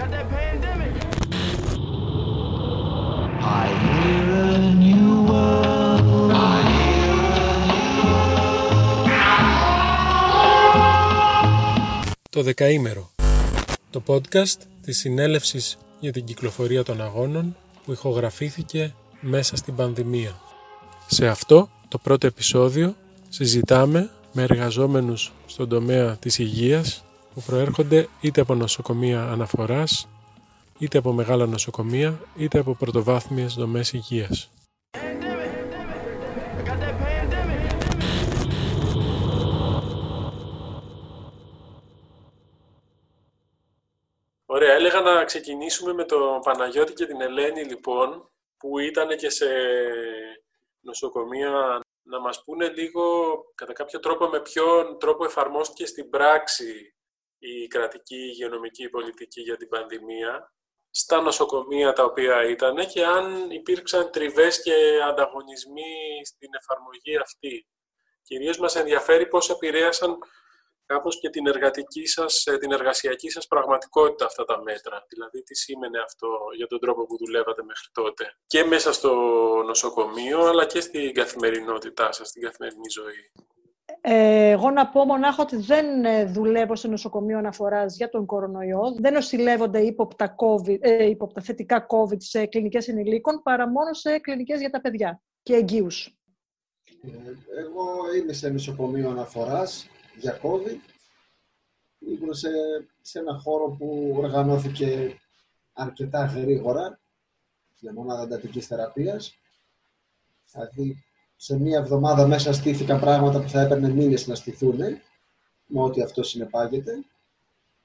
got that pandemic. I hear a new world. I Το Δεκαήμερο. Το podcast της συνέλευσης για την κυκλοφορία των αγώνων που ηχογραφήθηκε μέσα στην πανδημία. Σε αυτό το πρώτο επεισόδιο συζητάμε με εργαζόμενους στον τομέα της υγείας που προέρχονται είτε από νοσοκομεία αναφοράς, είτε από μεγάλα νοσοκομεία, είτε από πρωτοβάθμιες δομές υγείας. I got that pandemic. Ωραία, έλεγα να ξεκινήσουμε με τον Παναγιώτη και την Ελένη λοιπόν, που ήταν και σε νοσοκομεία, να μας πούνε λίγο κατά κάποιο τρόπο με ποιον τρόπο εφαρμόστηκε στην πράξη η κρατική υγειονομική πολιτική για την πανδημία στα νοσοκομεία τα οποία ήταν και αν υπήρξαν τριβές και ανταγωνισμοί στην εφαρμογή αυτή. Κυρίως μας ενδιαφέρει πώς επηρέασαν κάπως και την, εργατική σας, ε, την εργασιακή σας πραγματικότητα αυτά τα μέτρα. Δηλαδή, τι σήμαινε αυτό για τον τρόπο που δουλεύατε μέχρι τότε. Και μέσα στο νοσοκομείο, αλλά και στην καθημερινότητά σας, στην καθημερινή ζωή. Ε, εγώ να πω μονάχα ότι δεν ε, δουλεύω σε νοσοκομείο αναφοράς για τον κορονοϊό. Δεν νοσηλεύονται ύποπτα, COVID, ε, ύποπτα θετικά COVID σε κλινικές ενηλίκων, παρά μόνο σε κλινικές για τα παιδιά και εγγύους. Ε, Εγώ είμαι σε νοσοκομείο αναφοράς για COVID. Ήμουν σε, σε ένα χώρο που οργανώθηκε αρκετά γρήγορα για μονάδα εντατικής θεραπείας. Δηλαδή, σε μία εβδομάδα μέσα στήθηκαν πράγματα που θα έπαιρνε μήνες να στηθούν, με ό,τι αυτό συνεπάγεται.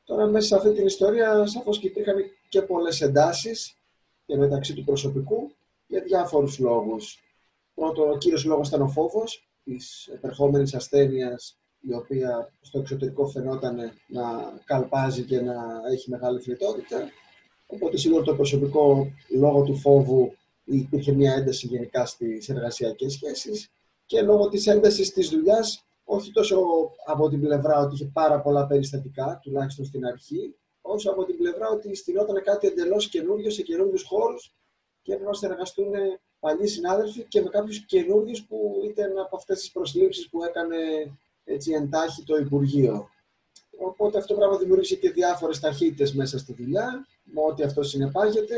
Τώρα, μέσα σε αυτή την ιστορία, σαφώς και υπήρχαν και πολλές εντάσεις και μεταξύ του προσωπικού για διάφορους λόγους. Πρώτο, ο κύριος λόγος ήταν ο φόβος της επερχόμενης ασθένειας η οποία στο εξωτερικό φαινόταν να καλπάζει και να έχει μεγάλη φλιτότητα. Οπότε σίγουρα το προσωπικό λόγω του φόβου υπήρχε μια ένταση γενικά στις εργασιακές σχέσεις και λόγω της έντασης της δουλειάς, όχι τόσο από την πλευρά ότι είχε πάρα πολλά περιστατικά, τουλάχιστον στην αρχή, όσο από την πλευρά ότι στηνόταν κάτι εντελώς καινούριο σε καινούριους χώρους και έπρεπε να συνεργαστούν παλιοί συνάδελφοι και με κάποιους καινούριους που ήταν από αυτές τις προσλήψεις που έκανε έτσι εντάχει το Υπουργείο. Οπότε αυτό το πράγμα δημιούργησε και διάφορες ταχύτητες μέσα στη δουλειά, με ό,τι αυτό συνεπάγεται.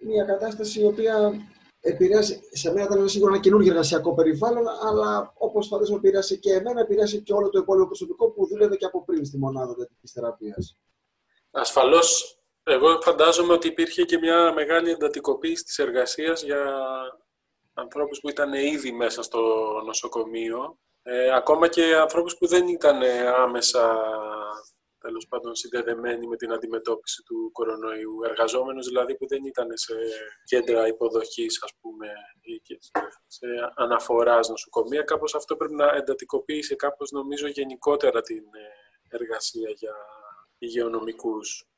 Μια κατάσταση η οποία επηρέασε, σε μένα ήταν σίγουρα ένα καινούργιο εργασιακό περιβάλλον, αλλά όπως φαντάζομαι επηρέασε και εμένα, επηρέασε και όλο το υπόλοιπο προσωπικό που δούλευε και από πριν στη μονάδα εντατική θεραπείας. Ασφαλώς, εγώ φαντάζομαι ότι υπήρχε και μια μεγάλη εντατικοποίηση της εργασίας για ανθρώπους που ήταν ήδη μέσα στο νοσοκομείο ε, ακόμα και ανθρώπους που δεν ήταν άμεσα τέλος πάντων συνδεδεμένοι με την αντιμετώπιση του κορονοϊού. Εργαζόμενους δηλαδή που δεν ήταν σε κέντρα υποδοχής, ας πούμε, ή και σε αναφοράς νοσοκομεία. Κάπως αυτό πρέπει να εντατικοποιήσει κάπως νομίζω γενικότερα την ε, εργασία για υγειονομικούς.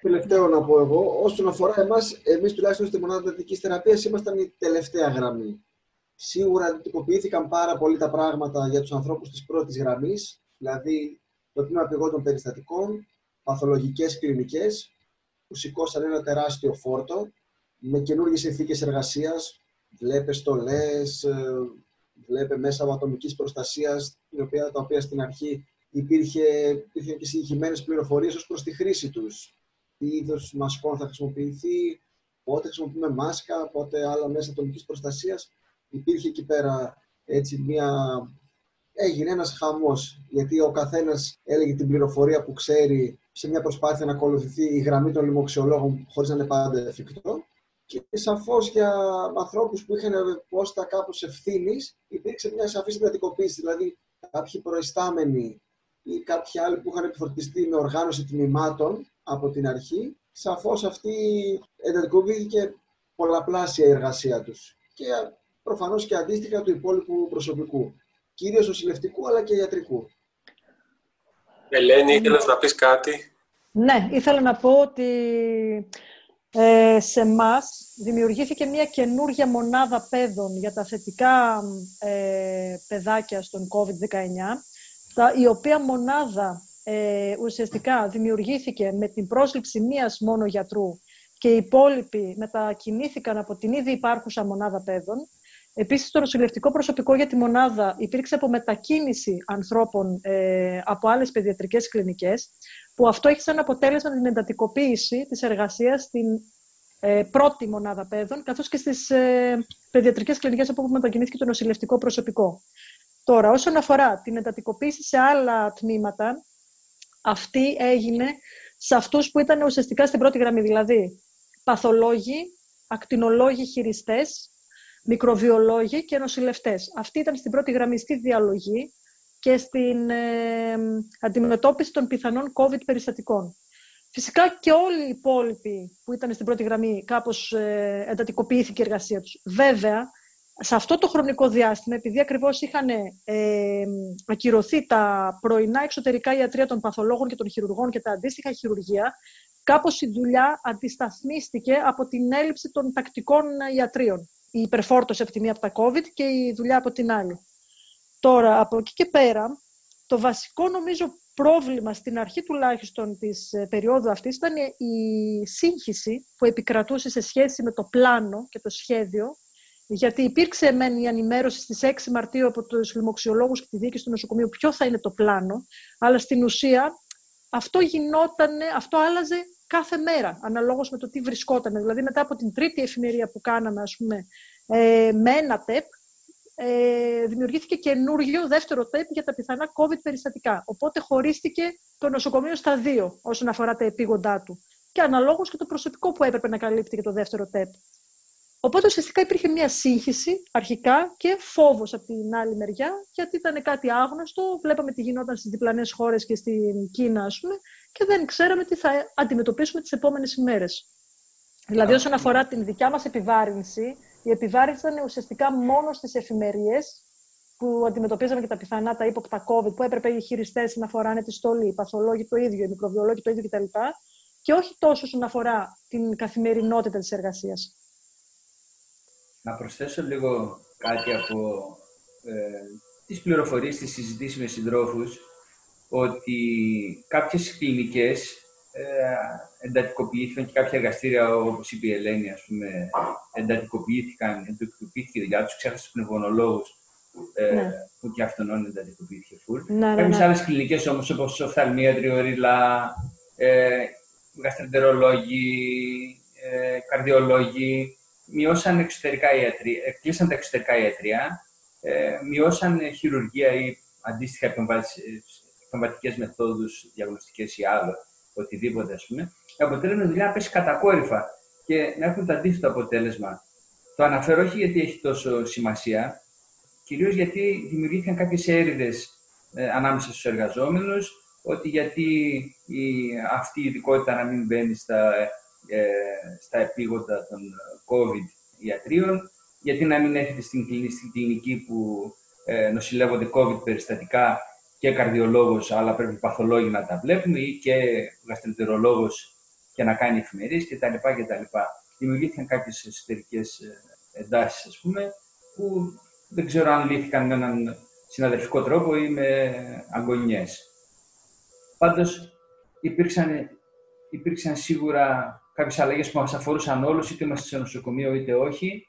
Τελευταίο να πω εγώ, όσον αφορά εμάς, εμείς τουλάχιστον στη μονάδα εντατική θεραπείας ήμασταν η τελευταία γραμμή. Σίγουρα αντιτυποποιήθηκαν πάρα πολύ τα πράγματα για τους ανθρώπους της πρώτης γραμμής, δηλαδή το τμήμα πηγών περιστατικών, παθολογικές κλινικές, που σηκώσαν ένα τεράστιο φόρτο, με καινούργιες συνθήκες εργασίας, βλέπε στολές, ε, βλέπε μέσα από ατομικής προστασίας, τα οποία στην αρχή υπήρχε, υπήρχε και συγκεκριμένες πληροφορίες ως προς τη χρήση τους. Τι είδος μασκών θα χρησιμοποιηθεί, πότε χρησιμοποιούμε μάσκα, πότε άλλα μέσα ατομικής προστασίας υπήρχε εκεί πέρα έτσι μια... Έγινε ένας χαμός, γιατί ο καθένας έλεγε την πληροφορία που ξέρει σε μια προσπάθεια να ακολουθηθεί η γραμμή των λοιμοξιολόγων χωρίς να είναι πάντα εφικτό. Και σαφώς για ανθρώπους που είχαν πόστα κάπως ευθύνης, υπήρξε μια σαφή εντατικοποίηση. Δηλαδή, κάποιοι προϊστάμενοι ή κάποιοι άλλοι που είχαν επιφορτιστεί με οργάνωση τμήματων από την αρχή, σαφώς αυτή εντατικοποιήθηκε πολλαπλάσια η εργασία τους. Και προφανώς και αντίστοιχα του υπόλοιπου προσωπικού. Κυρίως νοσηλευτικού αλλά και ιατρικού. Ελένη, ήθελες να πεις κάτι; Ναι, ήθελα να πω ότι ε, σε εμάς δημιουργήθηκε μια καινούργια μονάδα παιδών για τα θετικά ε, παιδάκια στον COVID-19, τα, η οποία μονάδα ε, ουσιαστικά δημιουργήθηκε με την πρόσληψη μίας μόνο γιατρού και οι υπόλοιποι μετακινήθηκαν από την ήδη υπάρχουσα μονάδα παιδών. Επίσης, το νοσηλευτικό προσωπικό για τη μονάδα υπήρξε από μετακίνηση ανθρώπων ε, από άλλες παιδιατρικές κλινικές, που αυτό έχει σαν αποτέλεσμα την εντατικοποίηση της εργασίας στην ε, πρώτη μονάδα παιδών, καθώς και στις ε, παιδιατρικές κλινικές από όπου μετακινήθηκε το νοσηλευτικό προσωπικό. Τώρα, όσον αφορά την εντατικοποίηση σε άλλα τμήματα, αυτή έγινε σε αυτούς που ήταν ουσιαστικά στην πρώτη γραμμή, δηλαδή παθολόγοι, ακτινολόγοι χειριστές, μικροβιολόγοι και νοσηλευτές. Αυτοί ήταν στην πρώτη γραμμή στη διαλογή και στην ε, αντιμετώπιση των πιθανών COVID περιστατικών. Φυσικά και όλοι οι υπόλοιποι που ήταν στην πρώτη γραμμή κάπως ε, εντατικοποιήθηκε η εργασία τους. Βέβαια, σε αυτό το χρονικό διάστημα, επειδή ακριβώς είχαν ε, ακυρωθεί τα πρωινά εξωτερικά ιατρία των παθολόγων και των χειρουργών και τα αντίστοιχα χειρουργία, κάπως η δουλειά αντισταθμίστηκε από την έλλειψη των τακτικών ιατρίων. Η υπερφόρτωση από τη μία από τα COVID και η δουλειά από την άλλη. Τώρα, από εκεί και πέρα, το βασικό νομίζω πρόβλημα στην αρχή τουλάχιστον της ε, περίοδου αυτής ήταν η σύγχυση που επικρατούσε σε σχέση με το πλάνο και το σχέδιο γιατί υπήρξε μεν η ενημέρωση στις 6 Μαρτίου από τους λοιμοξιολόγους και τη διοίκηση του νοσοκομείου ποιο θα είναι το πλάνο, αλλά στην ουσία αυτό γινόταν, αυτό άλλαζε κάθε μέρα, αναλόγως με το τι βρισκόταν. Δηλαδή μετά από την τρίτη εφημερία που κάναμε, ας πούμε, ε, με ένα ΤΕΠ, ε, δημιουργήθηκε καινούργιο δεύτερο ΤΕΠ για τα πιθανά COVID περιστατικά. Οπότε χωρίστηκε το νοσοκομείο στα δύο όσον αφορά τα επίγοντά του. Και αναλόγως και το προσωπικό που έπρεπε να καλύπτει και το δεύτερο ΤΕΠ. Οπότε ουσιαστικά υπήρχε μια σύγχυση αρχικά και φόβος από την άλλη μεριά, γιατί ήταν κάτι άγνωστο. Βλέπαμε τι γινόταν στις διπλανές χώρες και στην Κίνα, ας πούμε, και δεν ξέραμε τι θα αντιμετωπίσουμε τις επόμενες ημέρες. Δηλαδή, όσον αφορά την δικιά μας επιβάρυνση, η επιβάρυνση ήταν ουσιαστικά μόνο στις εφημερίες που αντιμετωπίζαμε και τα πιθανά τα ύποπτα COVID, που έπρεπε οι χειριστές να φοράνε τη στολή, οι παθολόγοι το ίδιο, οι μικροβιολόγοι το ίδιο κτλ. Και όχι τόσο όσον αφορά την καθημερινότητα της εργασίας. Να προσθέσω λίγο κάτι από ε, τις πληροφορίες, τις συζητήσεις με συντρόφους, ότι κάποιες κλινικές ε, εντατικοποιήθηκαν και κάποια εργαστήρια, όπως είπε η Ελένη, ας πούμε, εντατικοποιήθηκαν, εντατικοποιήθηκε η δουλειά τους, ξέχασε τους πνευμονολόγους, ε, ναι. που και αυτόν εντατικοποιήθηκε φουλ. Ναι, ναι, Κάποιες ναι. άλλες κλινικές όμως, όπως οφθαλμίατροι, ορίλα, ε, γαστρεντερολόγοι, ε, καρδιολόγοι, μειώσαν εξωτερικά ιατρία, κλείσαν τα εξωτερικά ιατρία, ε, μειώσαν χειρουργία ή αντίστοιχα επεμβατικέ μεθόδους διαγνωστικές ή άλλο, οτιδήποτε ας πούμε. Και αποτέλεσμα η δουλειάς να πέσει κατακόρυφα και να έχουν το αντίθετο αποτέλεσμα. Το αναφέρω όχι γιατί έχει τόσο σημασία, κυρίως γιατί δημιουργήθηκαν κάποιες έρηδες ε, ανάμεσα στους εργαζόμενους, ότι γιατί η, αυτή η ειδικότητα να μην μπαίνει στα ε, στα επίγοντα των COVID ιατρίων, γιατί να μην έρχεται στην κλινική που ε, νοσηλεύονται COVID περιστατικά και καρδιολόγος, αλλά πρέπει παθολόγοι να τα βλέπουμε ή και γαστρεντερολόγος και να κάνει εφημερίες κτλ. κτλ. Δημιουργήθηκαν κάποιες εσωτερικές ε, εντάσεις, ας πούμε, που δεν ξέρω αν λύθηκαν με έναν συναδελφικό τρόπο ή με αγωνιές. Πάντως, υπήρξαν, υπήρξαν σίγουρα κάποιες αλλαγές που μας αφορούσαν όλους, είτε είμαστε σε νοσοκομείο είτε όχι.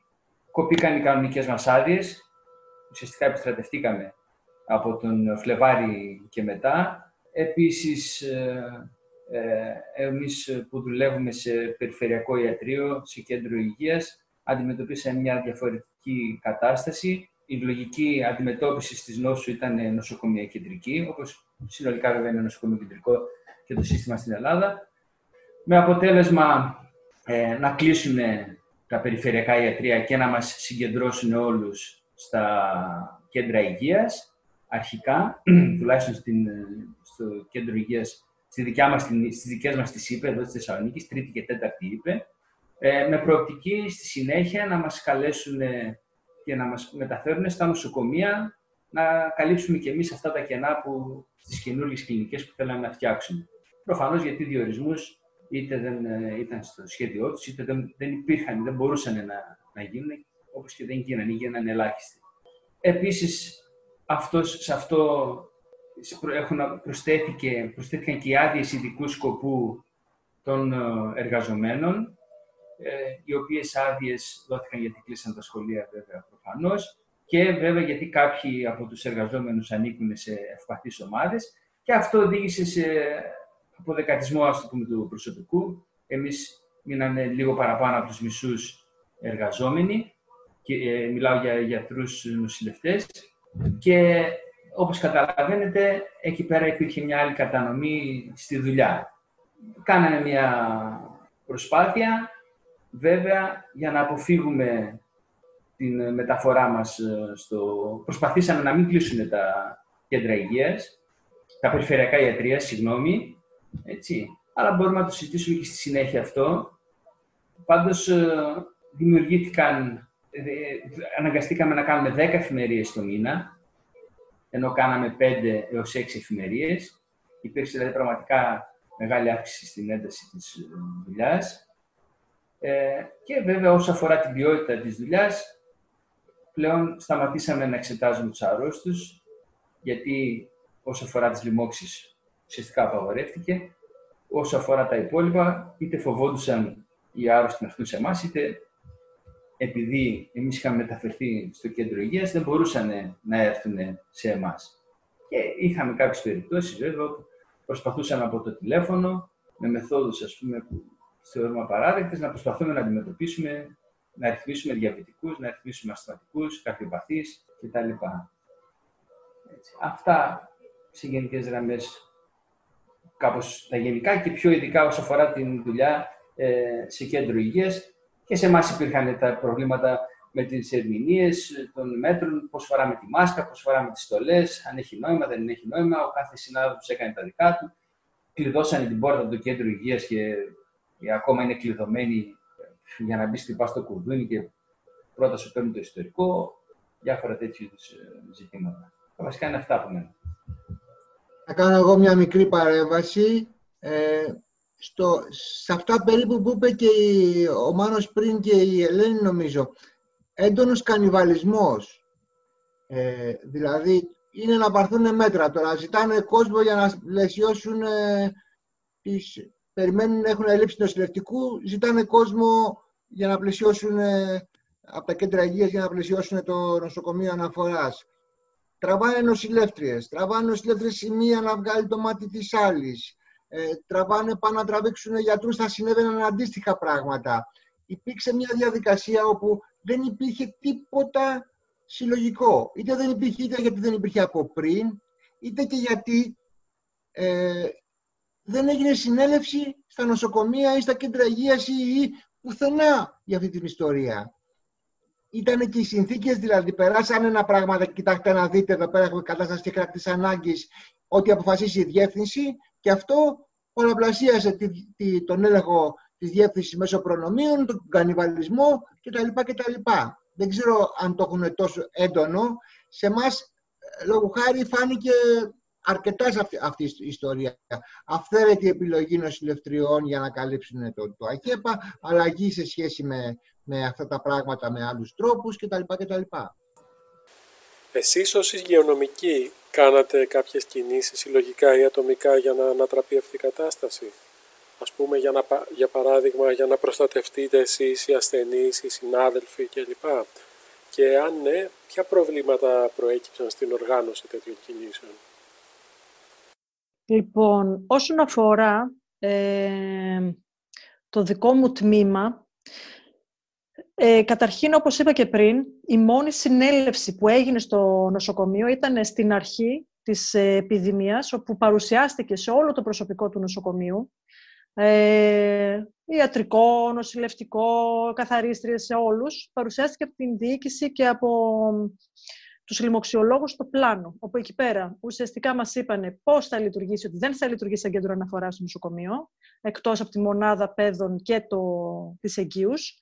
Κοπήκαν οι κανονικές μας άδειες. Ουσιαστικά επιστρατευτήκαμε από τον Φλεβάρι και μετά. Επίσης, ε, ε, εμείς που δουλεύουμε σε περιφερειακό ιατρείο, σε κέντρο υγείας, αντιμετωπίσαμε μια διαφορετική κατάσταση. Η λογική αντιμετώπισης της νόσου ήταν νοσοκομεία κεντρική, όπως συνολικά βέβαια είναι νοσοκομείο κεντρικό και το σύστημα στην Ελλάδα με αποτέλεσμα ε, να κλείσουν τα περιφερειακά ιατρία και να μας συγκεντρώσουν όλους στα κέντρα υγείας, αρχικά, τουλάχιστον στην, στο κέντρο υγείας, στη δικιά μας, στις δικές μας τις ΥΠΕ, εδώ στη Θεσσαλονίκη, τρίτη και τέταρτη ΥΠΕ, ε, με προοπτική στη συνέχεια να μας καλέσουν και να μας μεταφέρουν στα νοσοκομεία να καλύψουμε και εμείς αυτά τα κενά που, στις καινούργιες κλινικές που θέλαμε να φτιάξουμε. Προφανώς γιατί διορισμούς είτε δεν ε, ήταν στο σχέδιό τους, είτε δεν, δεν υπήρχαν, δεν μπορούσαν να, να γίνουν, όπως και δεν γίνανε, γίνανε ελάχιστοι. Επίση, σε αυτό έχουν, προσθέθηκε, προσθέθηκαν και οι άδειες ειδικού σκοπού των ε, εργαζομένων, ε, οι οποίες άδειες δόθηκαν γιατί κλείσαν τα σχολεία βέβαια προφανώς και βέβαια γιατί κάποιοι από τους εργαζόμενους ανήκουν σε ευπαθείς ομάδες και αυτό οδήγησε σε αποδεκατισμό ας το πούμε, του προσωπικού. Εμείς μείναμε λίγο παραπάνω από τους μισούς εργαζόμενοι και ε, μιλάω για γιατρούς νοσηλευτές και όπως καταλαβαίνετε εκεί πέρα υπήρχε μια άλλη κατανομή στη δουλειά. Κάναμε μια προσπάθεια βέβαια για να αποφύγουμε την μεταφορά μας ε, στο... Προσπαθήσαμε να μην κλείσουν τα κέντρα υγείας, τα περιφερειακά ιατρία, συγγνώμη, έτσι. Αλλά μπορούμε να το συζητήσουμε και στη συνέχεια αυτό. Πάντως, ε, δημιουργήθηκαν, ε, αναγκαστήκαμε να κάνουμε 10 εφημερίες το μήνα, ενώ κάναμε 5 έως 6 εφημερίες. Υπήρξε δηλαδή πραγματικά μεγάλη αύξηση στην ένταση της δουλειάς. και βέβαια, όσο αφορά την ποιότητα της δουλειάς, πλέον σταματήσαμε να εξετάζουμε τους αρρώστους, γιατί όσο αφορά τις λοιμώξεις ουσιαστικά απαγορεύτηκε. Όσο αφορά τα υπόλοιπα, είτε φοβόντουσαν οι άρρωστοι να έρθουν σε εμάς, είτε επειδή εμείς είχαμε μεταφερθεί στο κέντρο υγείας, δεν μπορούσαν να έρθουν σε εμάς. Και είχαμε κάποιες περιπτώσεις, βέβαια, που προσπαθούσαμε από το τηλέφωνο, με μεθόδους, ας πούμε, που θεωρούμε απαράδεκτες, να προσπαθούμε να αντιμετωπίσουμε να ρυθμίσουμε διαβητικούς, να ρυθμίσουμε αστματικούς, καρδιοπαθείς κτλ. Έτσι. Αυτά σε γενικές γραμμές κάπως τα γενικά και πιο ειδικά όσο αφορά την δουλειά ε, σε κέντρο υγείας και σε εμάς υπήρχαν τα προβλήματα με τις ερμηνείες των μέτρων, πώς φοράμε τη μάσκα, πώς φοράμε τις στολές, αν έχει νόημα, δεν έχει νόημα. Ο κάθε συνάδελφος έκανε τα δικά του. Κλειδώσανε την πόρτα του κέντρου υγείας και ακόμα είναι κλειδωμένη για να μπει στην στο κουδούνι και πρώτα σου παίρνει το ιστορικό, διάφορα τέτοιου ε, ζητήματα. Βασικά είναι αυτά που μένα. Θα κάνω εγώ μια μικρή παρέμβαση. Ε, στο, σε αυτά περίπου που είπε και ο Μάνος πριν και η Ελένη νομίζω, έντονος κανιβαλισμός. Ε, δηλαδή, είναι να πάρθουν μέτρα τώρα. Ζητάνε κόσμο για να πλαισιώσουν ε, τις... Περιμένουν να έχουν έλλειψη νοσηλευτικού, ζητάνε κόσμο για να πλαισιώσουν ε, από τα κέντρα υγείας για να πλαισιώσουν το νοσοκομείο αναφοράς. Τραβάνε νοσηλεύτριες. Τραβάνε νοσηλεύτριες η μία να βγάλει το μάτι της άλλης. Ε, τραβάνε πάνω να τραβήξουν γιατρούς, θα συνέβαιναν αντίστοιχα πράγματα. Υπήρξε μια διαδικασία όπου δεν υπήρχε τίποτα συλλογικό. Είτε δεν υπήρχε, είτε γιατί δεν υπήρχε από πριν, είτε και γιατί ε, δεν έγινε συνέλευση στα νοσοκομεία ή στα κέντρα υγείας ή πουθενά για αυτή την ιστορία. Ήταν και οι συνθήκες, δηλαδή περάσανε ένα πράγμα, κοιτάξτε να δείτε εδώ πέρα έχουμε κατάσταση και κράτη ανάγκης, ότι αποφασίσει η διεύθυνση και αυτό πολλαπλασίασε τη, τον έλεγχο της διεύθυνσης μέσω προνομίων, τον κανιβαλισμό κτλ. κτλ. Δεν ξέρω αν το έχουν τόσο έντονο. Σε εμάς, λόγω χάρη, φάνηκε αρκετά σε αυτή, η ιστορία. Αυθαίρετη επιλογή νοσηλευτριών για να καλύψουν το, το ΑΚΕΠΑ, αλλαγή σε σχέση με, με αυτά τα πράγματα με άλλους τρόπους κτλ. κτλ. Εσείς ως υγειονομικοί κάνατε κάποιες κινήσεις συλλογικά ή ατομικά για να ανατραπεί αυτή η κατάσταση; Ας πούμε για, να, για παράδειγμα για να προστατευτείτε εσείς οι ασθενείς, οι συνάδελφοι κλπ. Και αν ναι, ποια προβλήματα προέκυψαν στην οργάνωση τέτοιων κινήσεων; Λοιπόν, όσον αφορά ε, το δικό μου τμήμα, ε, καταρχήν, όπως είπα και πριν, η μόνη συνέλευση που έγινε στο νοσοκομείο ήταν στην αρχή της επιδημίας, όπου παρουσιάστηκε σε όλο το προσωπικό του νοσοκομείου, ε, ιατρικό, νοσηλευτικό, καθαρίστριες σε όλους, παρουσιάστηκε από την διοίκηση και από τους λοιμοξιολόγους στο πλάνο, όπου εκεί πέρα ουσιαστικά μας είπαν πώς θα λειτουργήσει, ότι δεν θα λειτουργήσει σαν κέντρο αναφοράς στο νοσοκομείο, εκτός από τη μονάδα παιδών και το, τις εγγύους,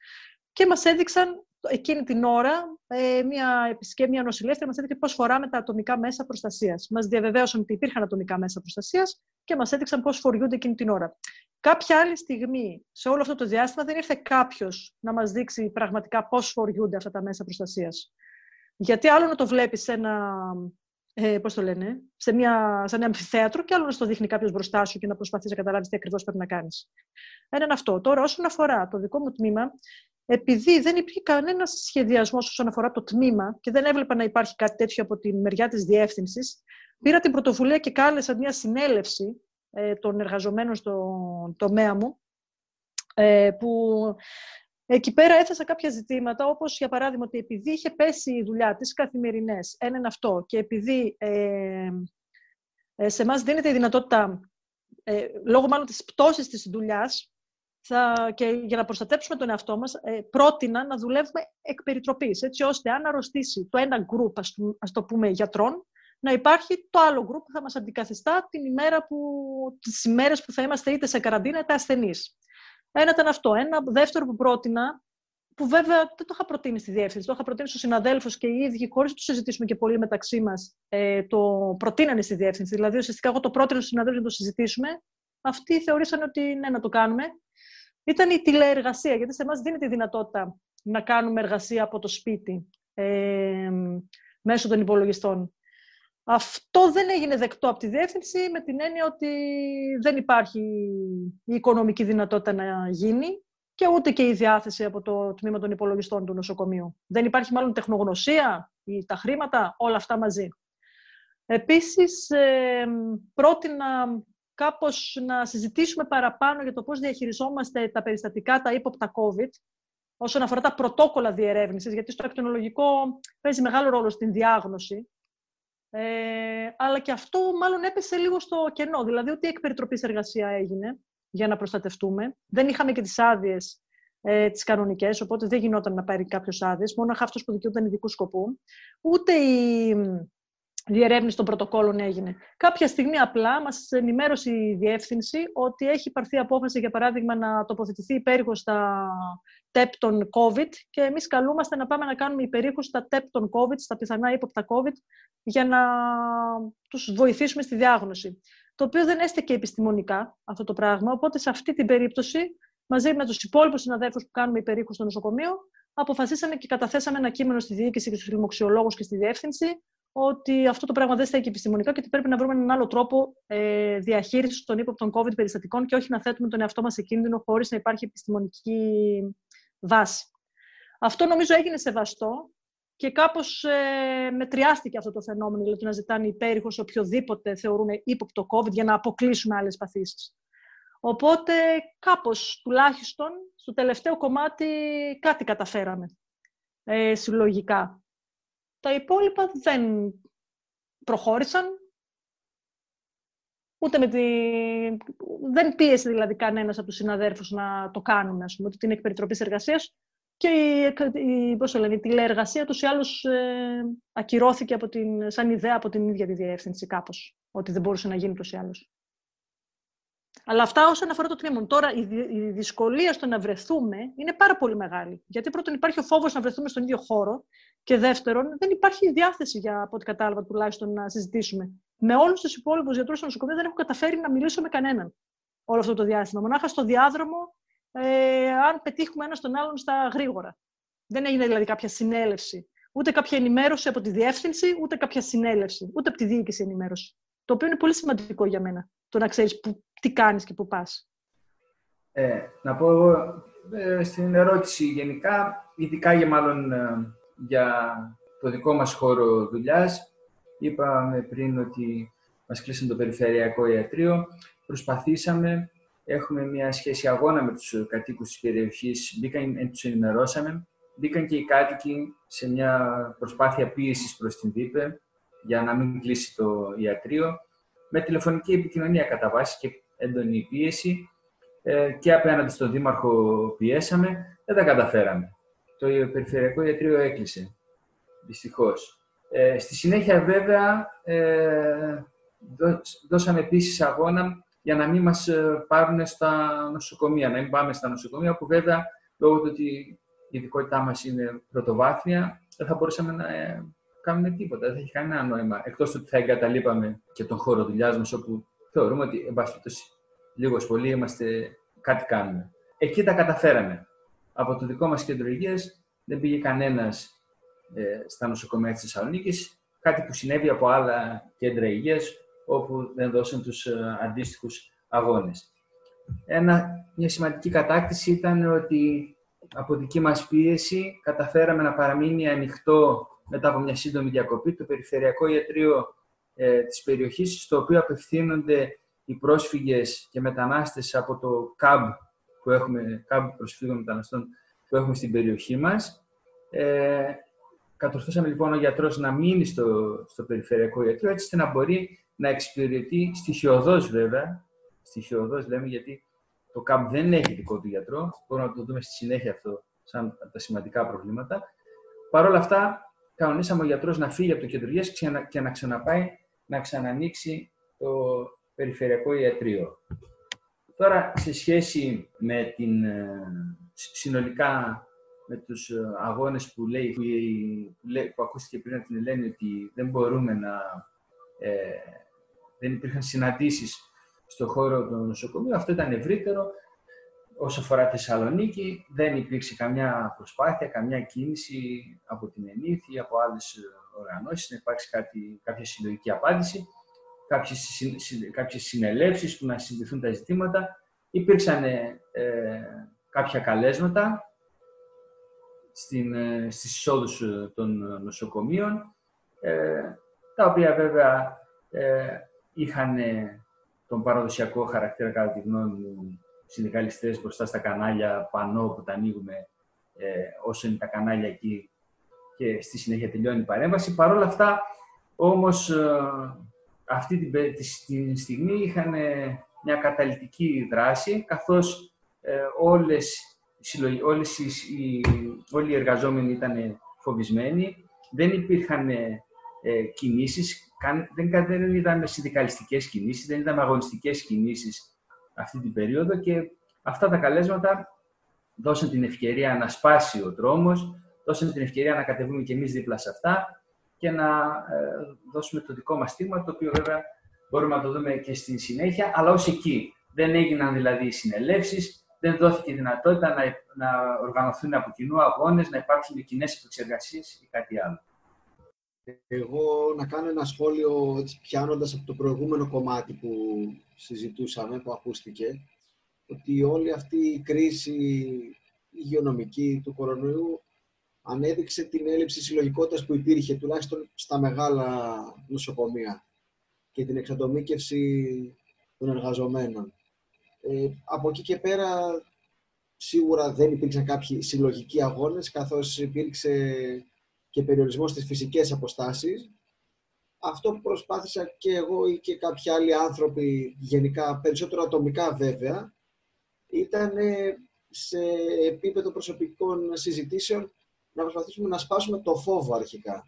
και μας έδειξαν εκείνη την ώρα ε, μια επισκέπτη, μια νοσηλεύτρια μας έδειξε πώς φοράμε τα ατομικά μέσα προστασίας. Μας διαβεβαίωσαν ότι υπήρχαν ατομικά μέσα προστασίας και μας έδειξαν πώς φοριούνται εκείνη την ώρα. Κάποια άλλη στιγμή, σε όλο αυτό το διάστημα, δεν ήρθε κάποιος να μας δείξει πραγματικά πώς φοριούνται αυτά τα μέσα προστασίας. Γιατί άλλο να το βλέπεις σε ένα ε, πώς το λένε, σε μια, σε ένα αμφιθέατρο και άλλο να στο δείχνει κάποιος μπροστά σου και να προσπαθείς να καταλάβεις τι ακριβώς πρέπει να κάνεις. Ένα είναι αυτό. Τώρα, όσον αφορά το δικό μου τμήμα, επειδή δεν υπήρχε κανένας σχεδιασμός όσον αφορά το τμήμα και δεν έβλεπα να υπάρχει κάτι τέτοιο από τη μεριά της διεύθυνσης, πήρα την πρωτοβουλία και κάλεσα μια συνέλευση ε, των εργαζομένων στον τομέα μου, ε, που εκεί πέρα έθεσα κάποια ζητήματα, όπως για παράδειγμα ότι επειδή είχε πέσει η δουλειά της καθημερινές, ένα είναι αυτό, και επειδή ε, ε, σε εμάς δίνεται η δυνατότητα, ε, λόγω μάλλον της πτώσης της δουλειάς, θα, και για να προστατέψουμε τον εαυτό μας, ε, πρότεινα να δουλεύουμε εκ περιτροπής, έτσι ώστε αν αρρωστήσει το ένα γκρουπ, ας, ας το πούμε, γιατρών, να υπάρχει το άλλο γκρουπ που θα μας αντικαθιστά την ημέρα που, τις ημέρες που θα είμαστε είτε σε καραντίνα είτε ασθενείς. Ένα ήταν αυτό. Ένα δεύτερο που πρότεινα, που βέβαια δεν το είχα προτείνει στη διεύθυνση, το είχα προτείνει στους συναδέλφους και οι ίδιοι, χωρίς να το συζητήσουμε και πολύ μεταξύ μας, ε, το προτείνανε στη διεύθυνση. Δηλαδή, ουσιαστικά, εγώ το πρότεινα στους συναδέλφους να το συζητήσουμε. Αυτοί θεωρήσαν ότι ναι, να το κάνουμε. Ήταν η τηλεεργασία, γιατί σε εμάς δίνεται η δυνατότητα να κάνουμε εργασία από το σπίτι ε, μέσω των υπολογιστών. Αυτό δεν έγινε δεκτό από τη διεύθυνση με την έννοια ότι δεν υπάρχει η οικονομική δυνατότητα να γίνει και ούτε και η διάθεση από το τμήμα των υπολογιστών του νοσοκομείου. Δεν υπάρχει μάλλον τεχνογνωσία ή τα χρήματα, όλα αυτά μαζί. Επίσης, ε, πρότεινα κάπως να συζητήσουμε παραπάνω για το πώς διαχειριζόμαστε τα περιστατικά, τα ύποπτα COVID, όσον αφορά τα πρωτόκολλα διερεύνησης, γιατί στο ακτινολογικό παίζει μεγάλο ρόλο στην διάγνωση ε, αλλά και αυτό μάλλον έπεσε λίγο στο κενό. Δηλαδή, ότι εκ περιτροπής εργασία έγινε για να προστατευτούμε. Δεν είχαμε και τις άδειες ε, τις κανονικές, οπότε δεν γινόταν να πάρει κάποιος άδειες, μόνο αυτός που δικαιούταν ειδικού σκοπού. Ούτε η διερεύνηση των πρωτοκόλων έγινε. Κάποια στιγμή απλά μας ενημέρωσε η διεύθυνση ότι έχει πάρθει απόφαση, για παράδειγμα, να τοποθετηθεί υπέρηχο στα ΤΕΠ των COVID και εμείς καλούμαστε να πάμε να κάνουμε υπερήχους στα ΤΕΠ των COVID, στα πιθανά ύποπτα COVID, για να τους βοηθήσουμε στη διάγνωση. Το οποίο δεν έστεκε επιστημονικά αυτό το πράγμα, οπότε σε αυτή την περίπτωση, μαζί με τους υπόλοιπους συναδέλφους που κάνουμε υπερήχους στο νοσοκομείο, αποφασίσαμε και καταθέσαμε ένα κείμενο στη διοίκηση και στους λοιμοξιολόγους και στη διεύθυνση, ότι αυτό το πράγμα δεν στέκει επιστημονικά και ότι πρέπει να βρούμε έναν άλλο τρόπο ε, διαχείρισης των ύποπτων COVID περιστατικών και όχι να θέτουμε τον εαυτό μας σε κίνδυνο χωρίς να υπάρχει επιστημονική βάση. Αυτό νομίζω έγινε σεβαστό και κάπως ε, μετριάστηκε αυτό το φαινόμενο, δηλαδή να ζητάνε υπέρηχος σε οποιοδήποτε θεωρούν ύποπτο COVID για να αποκλείσουν άλλες παθήσεις. Οπότε κάπως τουλάχιστον στο τελευταίο κομμάτι κάτι καταφέραμε ε, συλλογικά. Τα υπόλοιπα δεν προχώρησαν. Ούτε με τη... Δεν πίεσε δηλαδή κανένας από τους συναδέρφους να το κάνουν, ας πούμε, ότι την εκπεριτροπής εργασίας και η, η, πώς λένε, η τηλεεργασία τους ή άλλως ε, ακυρώθηκε από την, σαν ιδέα από την ίδια τη διεύθυνση κάπως, ότι δεν μπορούσε να γίνει τους ή άλλως. Αλλά αυτά όσον αφορά το τμήμα. Τώρα η, η δυσκολία στο να βρεθούμε είναι πάρα πολύ μεγάλη. Γιατί πρώτον υπάρχει ο φόβος να βρεθούμε στον ίδιο χώρο και δεύτερον, δεν υπάρχει διάθεση για, από ό,τι κατάλαβα τουλάχιστον, να συζητήσουμε. Με όλους τους υπόλοιπους γιατρούς στο νοσοκομείο δεν έχω καταφέρει να μιλήσω με κανέναν όλο αυτό το διάστημα. Μονάχα στο διάδρομο, ε, αν πετύχουμε ένα τον άλλον στα γρήγορα. Δεν έγινε δηλαδή κάποια συνέλευση. Ούτε κάποια ενημέρωση από τη διεύθυνση, ούτε κάποια συνέλευση, ούτε από τη διοίκηση ενημέρωση. Το οποίο είναι πολύ σημαντικό για μένα. Το να ξέρεις τι κάνεις και πού πας; Ε, να πω εγώ ε, στην ερώτηση γενικά, ειδικά για μάλλον ε, για το δικό μας χώρο δουλειάς. Είπαμε πριν ότι μας κλείσαν το Περιφερειακό Ιατρείο. Προσπαθήσαμε, έχουμε μια σχέση αγώνα με τους κατοίκους της περιοχής, μπήκαν, τους ενημερώσαμε. Μπήκαν και οι κάτοικοι σε μια προσπάθεια πίεσης προς την ΔΥΠΕ για να μην κλείσει το ιατρείο. Με τηλεφωνική επικοινωνία κατά βάση και έντονη πίεση ε, και απέναντι στον Δήμαρχο πιέσαμε, δεν τα καταφέραμε το Περιφερειακό Ιατρείο έκλεισε, δυστυχώς. Ε, στη συνέχεια, βέβαια, ε, δώσαμε επίσης αγώνα για να μην μας ε, πάρουν στα νοσοκομεία, να μην πάμε στα νοσοκομεία, που βέβαια, λόγω του ότι η ειδικότητά μας είναι πρωτοβάθμια, δεν θα μπορούσαμε να ε, κάνουμε τίποτα, δεν θα έχει κανένα νόημα. Εκτός του ότι θα εγκαταλείπαμε και τον χώρο δουλειάς μας, όπου θεωρούμε ότι, εν πάση λίγος πολύ είμαστε, κάτι κάνουμε. Εκεί τα καταφέραμε από το δικό μας κέντρο υγείας δεν πήγε κανένας ε, στα νοσοκομεία της Θεσσαλονίκης. κάτι που συνέβη από άλλα κέντρα υγείας, όπου δεν δώσαν τους ε, αντίστοιχους αγώνες. Ένα, μια σημαντική κατάκτηση ήταν ότι από δική μας πίεση καταφέραμε να παραμείνει ανοιχτό μετά από μια σύντομη διακοπή το περιφερειακό ιατρείο ε, της περιοχής, στο οποίο απευθύνονται οι πρόσφυγες και μετανάστες από το ΚΑΜ που έχουμε, ΚΑΜ προσφύγων μεταναστών που έχουμε στην περιοχή μας. Ε, κατορθώσαμε λοιπόν ο γιατρός να μείνει στο, στο περιφερειακό ιατρείο, έτσι ώστε να μπορεί να εξυπηρετεί στοιχειοδός βέβαια, στοιχειοδός λέμε γιατί το ΚΑΜ δεν έχει δικό του γιατρό, μπορούμε να το δούμε στη συνέχεια αυτό σαν τα σημαντικά προβλήματα. Παρ' όλα αυτά, κανονίσαμε ο γιατρός να φύγει από το κέντρο και να ξαναπάει να ξανανοίξει το περιφερειακό ιατρίο. Τώρα, σε σχέση με την ε, συνολικά με τους ε, αγώνες που, λέει, που, που ακούστηκε πριν από την Ελένη ότι δεν μπορούμε να... Ε, δεν υπήρχαν συναντήσεις στον χώρο των νοσοκομείων. Αυτό ήταν ευρύτερο. Όσο αφορά τη Θεσσαλονίκη, δεν υπήρξε καμιά προσπάθεια, καμιά κίνηση από την ΕΝΗΘ ή από άλλες οργανώσεις να υπάρξει κάτι, κάποια συλλογική απάντηση, κάποιες, κάποιες συνελεύσεις που να συζητηθούν τα ζητήματα. Υπήρξαν ε, κάποια καλέσματα στην, ε, στις εισόδους ε, των νοσοκομείων, ε, τα οποία βέβαια ε, είχαν τον παραδοσιακό χαρακτήρα, κατά τη γνώμη μου, συνδικαλιστές μπροστά στα κανάλια πανώ που τα ανοίγουμε ε, όσο είναι τα κανάλια εκεί και στη συνέχεια τελειώνει η παρέμβαση. Παρ' όλα αυτά, όμως, ε, αυτή την, τη, στιγμή είχαν μια καταλητική δράση, καθώς ε, όλες, όλες οι, όλοι οι εργαζόμενοι ήταν φοβισμένοι, δεν υπήρχαν ε, κινήσεις, δεν, δεν ήταν συνδικαλιστικές κινήσεις, δεν ήταν αγωνιστικές κινήσεις αυτή την περίοδο και αυτά τα καλέσματα δώσαν την ευκαιρία να σπάσει ο δρόμος, δώσαμε την ευκαιρία να κατεβούμε και εμείς δίπλα σε αυτά και να ε, δώσουμε το δικό μας στίγμα, το οποίο βέβαια μπορούμε να το δούμε και στην συνέχεια, αλλά ως εκεί. Δεν έγιναν δηλαδή συνελεύσεις, δεν δόθηκε δυνατότητα να, να οργανωθούν από κοινού αγώνες, να υπάρξουν κοινές επεξεργασίες ή κάτι άλλο. Εγώ να κάνω ένα σχόλιο έτσι, πιάνοντας από το προηγούμενο κομμάτι που συζητούσαμε, που ακούστηκε, ότι όλη αυτή η κρίση υγειονομική του κορονοϊού ανέδειξε την έλλειψη συλλογικότητας που υπήρχε, τουλάχιστον στα μεγάλα νοσοκομεία και την εξατομίκευση των εργαζομένων. Ε, από εκεί και πέρα, σίγουρα δεν υπήρξαν κάποιοι συλλογικοί αγώνες, καθώς υπήρξε και περιορισμός στις φυσικές αποστάσεις. Αυτό που προσπάθησα και εγώ ή και κάποιοι άλλοι άνθρωποι, γενικά περισσότερο ατομικά βέβαια, ήταν σε επίπεδο προσωπικών συζητήσεων να προσπαθήσουμε να σπάσουμε το φόβο αρχικά.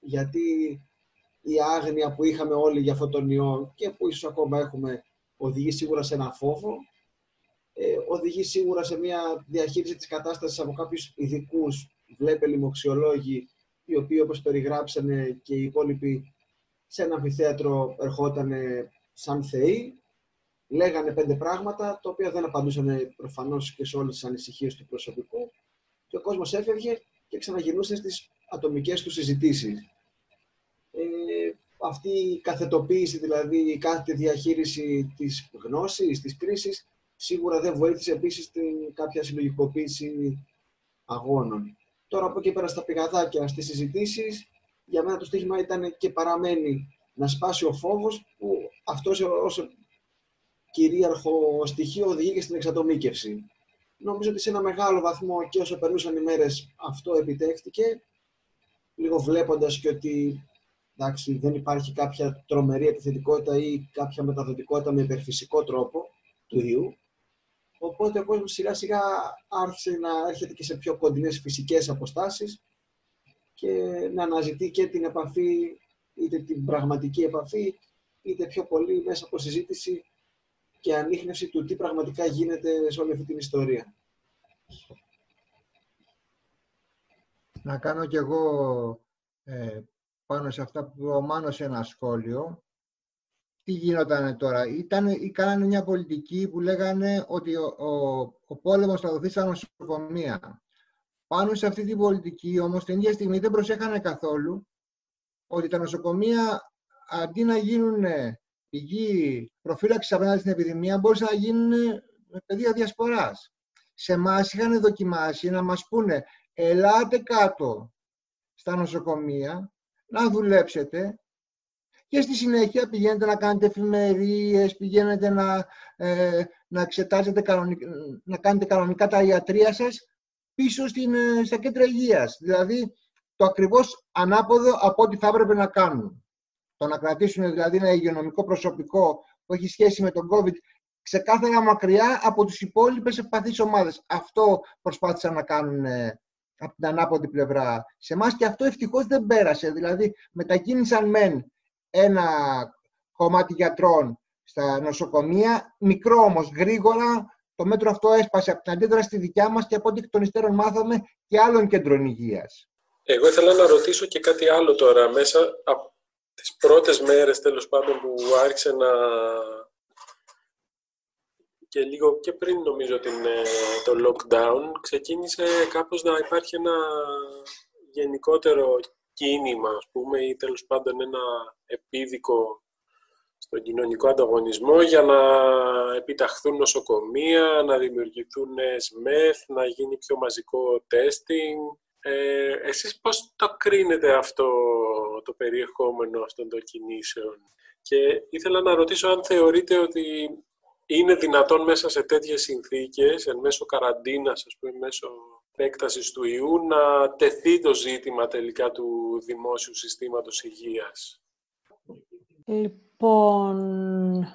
Γιατί η άγνοια που είχαμε όλοι για αυτόν τον ιό και που ίσως ακόμα έχουμε οδηγεί σίγουρα σε ένα φόβο, ε, οδηγεί σίγουρα σε μια διαχείριση της κατάστασης από κάποιους ειδικούς, βλέπε λοιμοξιολόγοι, οι οποίοι όπως περιγράψανε και οι υπόλοιποι σε ένα αμφιθέατρο ερχόταν σαν θεοί, λέγανε πέντε πράγματα, τα οποία δεν απαντούσαν προφανώς και σε όλες τις ανησυχίες του προσωπικού και ο κόσμος έφευγε και ξαναγυρνούσε στις ατομικές του συζητήσεις. Ε, αυτή η καθετοποίηση, δηλαδή η κάθε διαχείριση της γνώσης, της κρίσης, σίγουρα δεν βοήθησε επίσης στην κάποια συλλογικοποίηση αγώνων. Τώρα από εκεί πέρα στα πηγαδάκια, στις συζητήσεις, για μένα το στοίχημα ήταν και παραμένει να σπάσει ο φόβος που αυτός ως κυρίαρχο στοιχείο οδηγεί και στην εξατομίκευση. Νομίζω ότι σε ένα μεγάλο βαθμό και όσο περνούσαν οι μέρες αυτό επιτέχθηκε, λίγο βλέποντας και ότι εντάξει, δεν υπάρχει κάποια τρομερή επιθετικότητα ή κάποια μεταδοτικότητα με υπερφυσικό τρόπο του ιού. Οπότε ο κόσμος σιγά σιγά άρχισε να έρχεται και σε πιο κοντινές φυσικές αποστάσεις και να αναζητεί και την επαφή, είτε την πραγματική επαφή, είτε πιο πολύ μέσα από συζήτηση και ανείχνευση του τι πραγματικά γίνεται σε όλη αυτή την ιστορία. Να κάνω κι εγώ ε, πάνω σε αυτά που ο Μάνος ένα σχόλιο. Τι γινόταν τώρα. Ήταν, ή κάνανε μια πολιτική που λέγανε ότι ο, ο, ο πόλεμος θα δοθεί στα νοσοκομεία. Πάνω σε αυτή την πολιτική όμως την ίδια στιγμή δεν προσέχανε καθόλου ότι τα νοσοκομεία αντί να γίνουν πηγή προφύλαξη απέναντι στην επιδημία, μπορούσαν να γίνουν πεδία διασποράς. Σε εμάς είχαν δοκιμάσει να μας πούνε ελάτε κάτω στα νοσοκομεία, να δουλέψετε και στη συνέχεια πηγαίνετε να κάνετε εφημερίες, πηγαίνετε να, ε, να εξετάζετε κανονικά, να κάνετε κανονικά τα ιατρία σας πίσω στην, ε, στα κέντρα υγείας. Δηλαδή, το ακριβώς ανάποδο από ό,τι θα έπρεπε να κάνουν. Το να κρατήσουν δηλαδή ένα υγειονομικό προσωπικό που έχει σχέση με τον COVID ξεκάθαρα μακριά από τους υπόλοιπες ευπαθείς ομάδες. Αυτό προσπάθησαν να κάνουν ε, από την ανάποδη πλευρά σε εμάς και αυτό ευτυχώς δεν πέρασε. Δηλαδή μετακίνησαν μεν ένα κομμάτι γιατρών στα νοσοκομεία, μικρό όμως, γρήγορα. Το μέτρο αυτό έσπασε από την αντίδραση στη δικιά μας και από ό,τι των υστέρων μάθαμε και άλλων κέντρων υγείας. Εγώ ήθελα να ρωτήσω και κάτι άλλο τώρα. Μέσα από τις πρώτες μέρες, τέλος πάντων, που άρχισε να... και λίγο και πριν νομίζω την, ε, το lockdown, ξεκίνησε κάπως να υπάρχει ένα γενικότερο κίνημα, ας πούμε, ή τέλος πάντων ένα επίδικο στον κοινωνικό ανταγωνισμό για να επιταχθούν νοσοκομεία, να δημιουργηθούν ΣΜΕΘ, να γίνει πιο μαζικό testing. Ε, εσείς πώς το κρίνετε αυτό το περιεχόμενο αυτών των κινήσεων; Και ήθελα να ρωτήσω αν θεωρείτε ότι είναι δυνατόν μέσα σε τέτοιες συνθήκες, εν μέσω καραντίνας, ας πούμε, μέσω επέκτασης του ιού, να τεθεί το ζήτημα τελικά του δημόσιου συστήματος υγείας. Λοιπόν,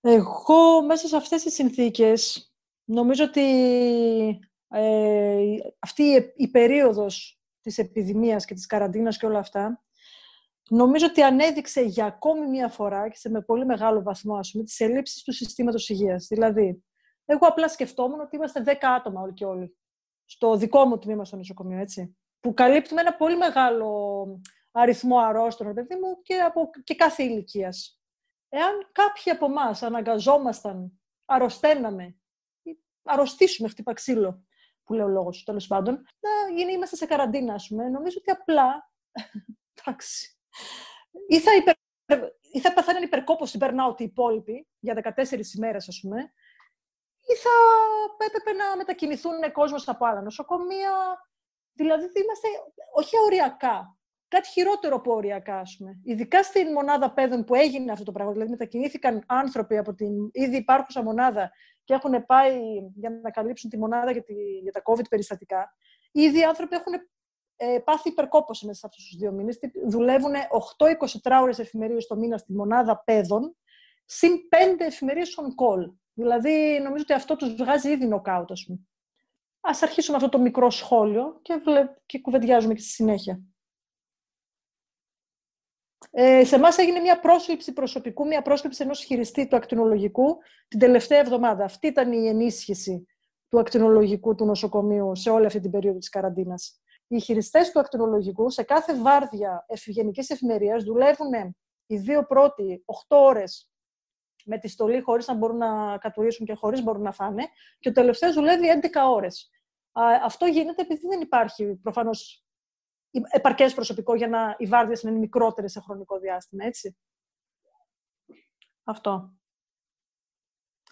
εγώ μέσα σε αυτές τις συνθήκες νομίζω ότι ε, αυτή η, η περίοδος της επιδημίας και της καραντίνας και όλα αυτά νομίζω ότι ανέδειξε για ακόμη μία φορά και σε με πολύ μεγάλο βαθμό ας πούμε, τις ελλείψεις του συστήματος υγείας. Δηλαδή, εγώ απλά σκεφτόμουν ότι είμαστε 10 άτομα όλοι και όλοι. Στο δικό μου τμήμα στο νοσοκομείο, έτσι. Που καλύπτουμε ένα πολύ μεγάλο αριθμό αρρώστων, παιδί μου, και από και κάθε ηλικίας. Εάν κάποιοι από εμάς αναγκαζόμασταν, αρρωσταίναμε, αρρωστήσουμε χτύπα ξύλο, που λέει ο λόγος τέλος πάντων, να γίνει, είμαστε σε καραντίνα, ας πούμε. Νομίζω ότι απλά. εντάξει. Ή θα, υπερ, ή θα παθαίνουν υπερκόπωση burnout οι υπόλοιποι για 14 ημέρες, ας πούμε, ή θα έπρεπε να μετακινηθούν κόσμος από άλλα νοσοκομεία. Δηλαδή, είμαστε όχι οριακά, κάτι χειρότερο από οριακά, ας πούμε. Ειδικά στην μονάδα παιδών που έγινε αυτό το πράγμα. Δηλαδή, μετακινήθηκαν άνθρωποι από την ήδη υπάρχουσα μονάδα και έχουν πάει για να καλύψουν τη μονάδα για, τη, για τα COVID περιστατικά. Ήδη οι άνθρωποι έχουν ε, πάθει υπερκόπωση μέσα σε αυτούς τους δύο μήνες. Δουλεύουν 8-24 ώρε εφημερίε το μήνα στη μονάδα παιδών, συν 5 εφημερίε on call. Δηλαδή, νομίζω ότι αυτό τους βγάζει ήδη νοκάουτ, ας πούμε. Ας αρχίσουμε αυτό το μικρό σχόλιο και, βλέ... και κουβεντιάζουμε και στη συνέχεια. Ε, σε εμάς έγινε μια πρόσληψη προσωπικού, μια πρόσληψη ενός χειριστή του ακτινολογικού την τελευταία εβδομάδα. Αυτή ήταν η ενίσχυση του ακτινολογικού του νοσοκομείου σε όλη αυτή την περίοδο της καραντίνας. Οι χειριστές του ακτινολογικού σε κάθε βάρδια ευγενικής εφημερίας δουλεύουν οι δύο πρώτοι 8 ώρες με τη στολή χωρίς να μπορούν να κατουρίσουν και χωρίς μπορούν να φάνε και ο τελευταίος δουλεύει 11 ώρες. Αυτό γίνεται επειδή δεν υπάρχει προφανώς επαρκές προσωπικό για να οι βάρδιες να είναι μικρότερες σε χρονικό διάστημα, έτσι. Αυτό.